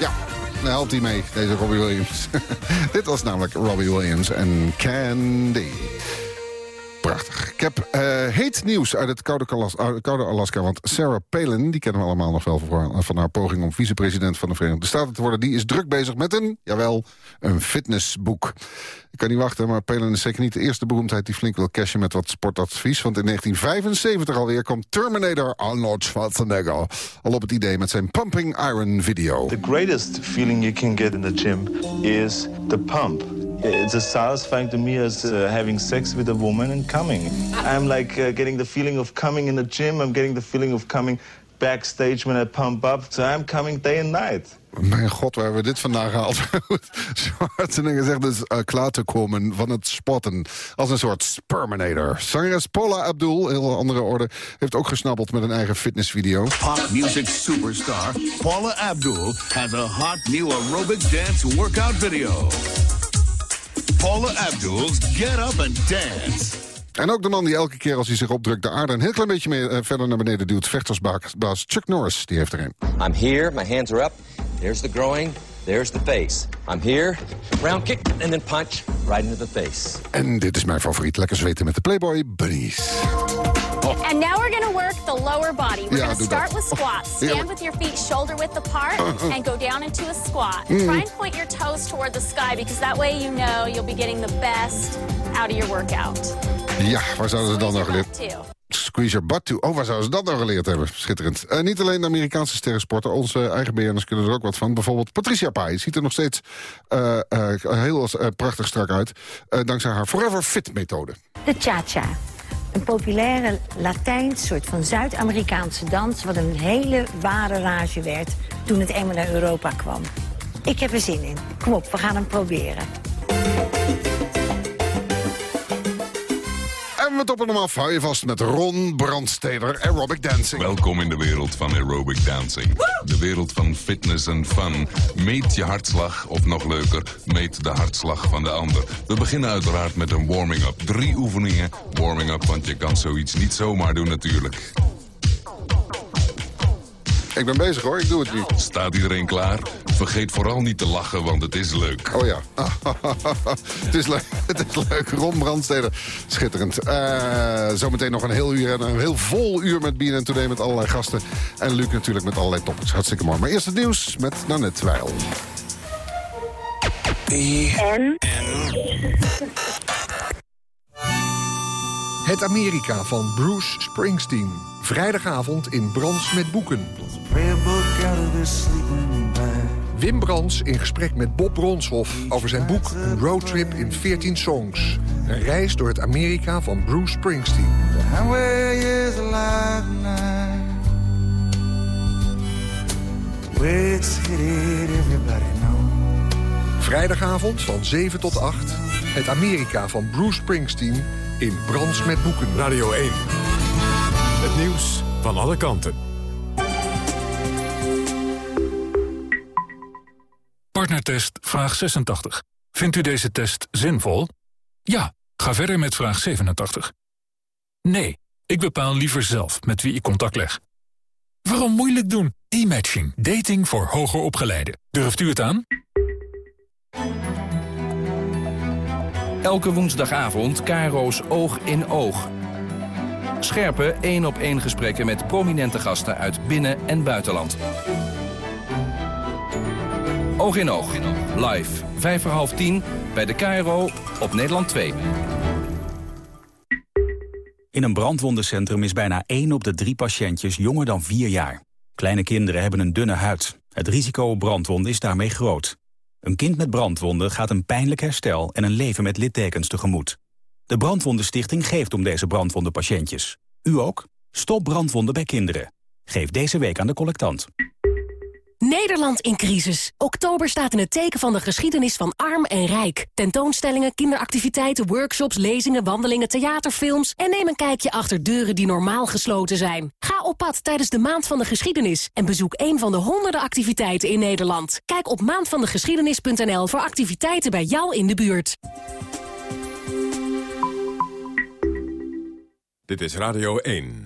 [SPEAKER 23] Ja.
[SPEAKER 16] dan helpt hij mee, deze Robbie Williams. Dit was namelijk Robbie Williams en Candy. Heb uh, heet nieuws uit het koude, Alaska. Want Sarah Palin, die kennen we allemaal nog wel van, van haar poging... om vicepresident van de Verenigde Staten te worden... die is druk bezig met een, jawel, een fitnessboek. Ik kan niet wachten, maar Palin is zeker niet de eerste beroemdheid... die flink wil cashen met wat sportadvies. Want in 1975 alweer kwam Terminator Arnold Schwarzenegger... al op het idee met zijn Pumping Iron video.
[SPEAKER 24] The greatest feeling you can get in the gym is the pump. It's as satisfying to me as uh, having sex with a woman and coming. I'm like uh, getting the feeling of coming in the gym. I'm getting the feeling of coming backstage when I pump up. So I'm coming day and night.
[SPEAKER 16] Mijn god, waar hebben we dit vandaan gehaald? Schwarzenegger zegt dus uh, klaar te komen van het spotten. Als een soort sperminator. Zangeres Paula Abdul, heel andere orde, heeft ook gesnabbeld met een eigen fitnessvideo.
[SPEAKER 25] Pop music superstar Paula Abdul has a hot new aerobic dance workout video. Paula Abdul's Get Up and Dance.
[SPEAKER 16] En ook de man die elke keer als hij zich opdrukt de aarde een heel klein beetje meer, uh, verder naar beneden duwt. Vechtersbaas Chuck Norris, die heeft er een.
[SPEAKER 26] I'm here, my hands are up. There's the groin, there's the face. I'm here, round kick and then punch right into the face.
[SPEAKER 16] En dit is mijn favoriet, lekker zweten met de Playboy Bunnies.
[SPEAKER 27] And now we're going to work the lower body. We're
[SPEAKER 16] Ja,
[SPEAKER 27] going to start
[SPEAKER 16] dat.
[SPEAKER 27] with squats. Stand with your feet shoulder width apart and go down into a squat.
[SPEAKER 16] Mm.
[SPEAKER 27] Try and point your toes toward the sky because that way you know you'll be getting the best out of your workout.
[SPEAKER 16] Ja, waar zouden ze dan nog geleerd? Squeeze your butt to. Oh, waar zouden ze dat nou geleerd hebben? Schitterend. Eh, niet alleen de Amerikaanse sterrensporten. Onze eigen BN'ers kunnen er ook wat van. Bijvoorbeeld Patricia Pai. Ziet er nog steeds eh, eh, heel prachtig strak uit. eh, dankzij haar Forever Fit methode.
[SPEAKER 28] De cha-cha. Een populaire Latijns soort van Zuid-Amerikaanse dans... wat een hele ware rage werd toen het eenmaal naar Europa kwam. Ik heb er zin in. Kom op, we gaan hem proberen.
[SPEAKER 16] En we toppen hem af. Hou je vast met Ron Brandsteder Aerobic Dancing.
[SPEAKER 29] Welkom in de wereld van aerobic dancing. De wereld van fitness en fun. Meet je hartslag, of nog leuker, meet de hartslag van de ander. We beginnen uiteraard met een warming-up. Drie oefeningen warming-up, want je kan zoiets niet zomaar doen natuurlijk.
[SPEAKER 16] Ik ben bezig hoor, ik doe het niet.
[SPEAKER 29] Staat iedereen klaar? Vergeet vooral niet te lachen, want het is leuk.
[SPEAKER 16] Oh ja. het, is leuk. het is leuk. Ron Brandsteder. Schitterend. Eh, zometeen nog een heel uur en een heel vol uur met BNN Today met allerlei gasten. En Luc natuurlijk met allerlei topics. Hartstikke mooi. Maar eerst het nieuws met Nanette Weil.
[SPEAKER 30] Het Amerika van Bruce Springsteen. Vrijdagavond in Brands met Boeken. Wim Brands in gesprek met Bob Bronshoff over zijn boek Een Roadtrip in 14 Songs. Een reis door het Amerika van Bruce Springsteen. Vrijdagavond van 7 tot 8. Het Amerika van Bruce Springsteen in Brands met Boeken.
[SPEAKER 7] Radio 1. Het nieuws van alle kanten.
[SPEAKER 31] Partnertest vraag 86. Vindt u deze test zinvol? Ja, ga verder met vraag 87. Nee, ik bepaal liever zelf met wie ik contact leg. Waarom moeilijk doen? E-matching. Dating voor hoger opgeleiden. Durft u het aan?
[SPEAKER 32] Elke woensdagavond Caro's Oog in Oog. Scherpe één-op-één gesprekken met prominente gasten uit binnen- en buitenland. Oog in Oog. Live. Vijf voor half tien bij de KRO op Nederland 2.
[SPEAKER 33] In een brandwondencentrum is bijna 1 op de drie patiëntjes jonger dan 4 jaar. Kleine kinderen hebben een dunne huid. Het risico op brandwonden is daarmee groot. Een kind met brandwonden gaat een pijnlijk herstel en een leven met littekens tegemoet. De Brandwondenstichting geeft om deze brandwondenpatiëntjes. U ook? Stop brandwonden bij kinderen. Geef deze week aan de collectant.
[SPEAKER 34] Nederland in crisis. Oktober staat in het teken van de geschiedenis van arm en rijk. Tentoonstellingen, kinderactiviteiten, workshops, lezingen, wandelingen, theaterfilms... en neem een kijkje achter deuren die normaal gesloten zijn. Ga op pad tijdens de Maand van de Geschiedenis... en bezoek een van de honderden activiteiten in Nederland. Kijk op maandvandegeschiedenis.nl voor activiteiten bij jou in de buurt.
[SPEAKER 7] Dit is Radio 1.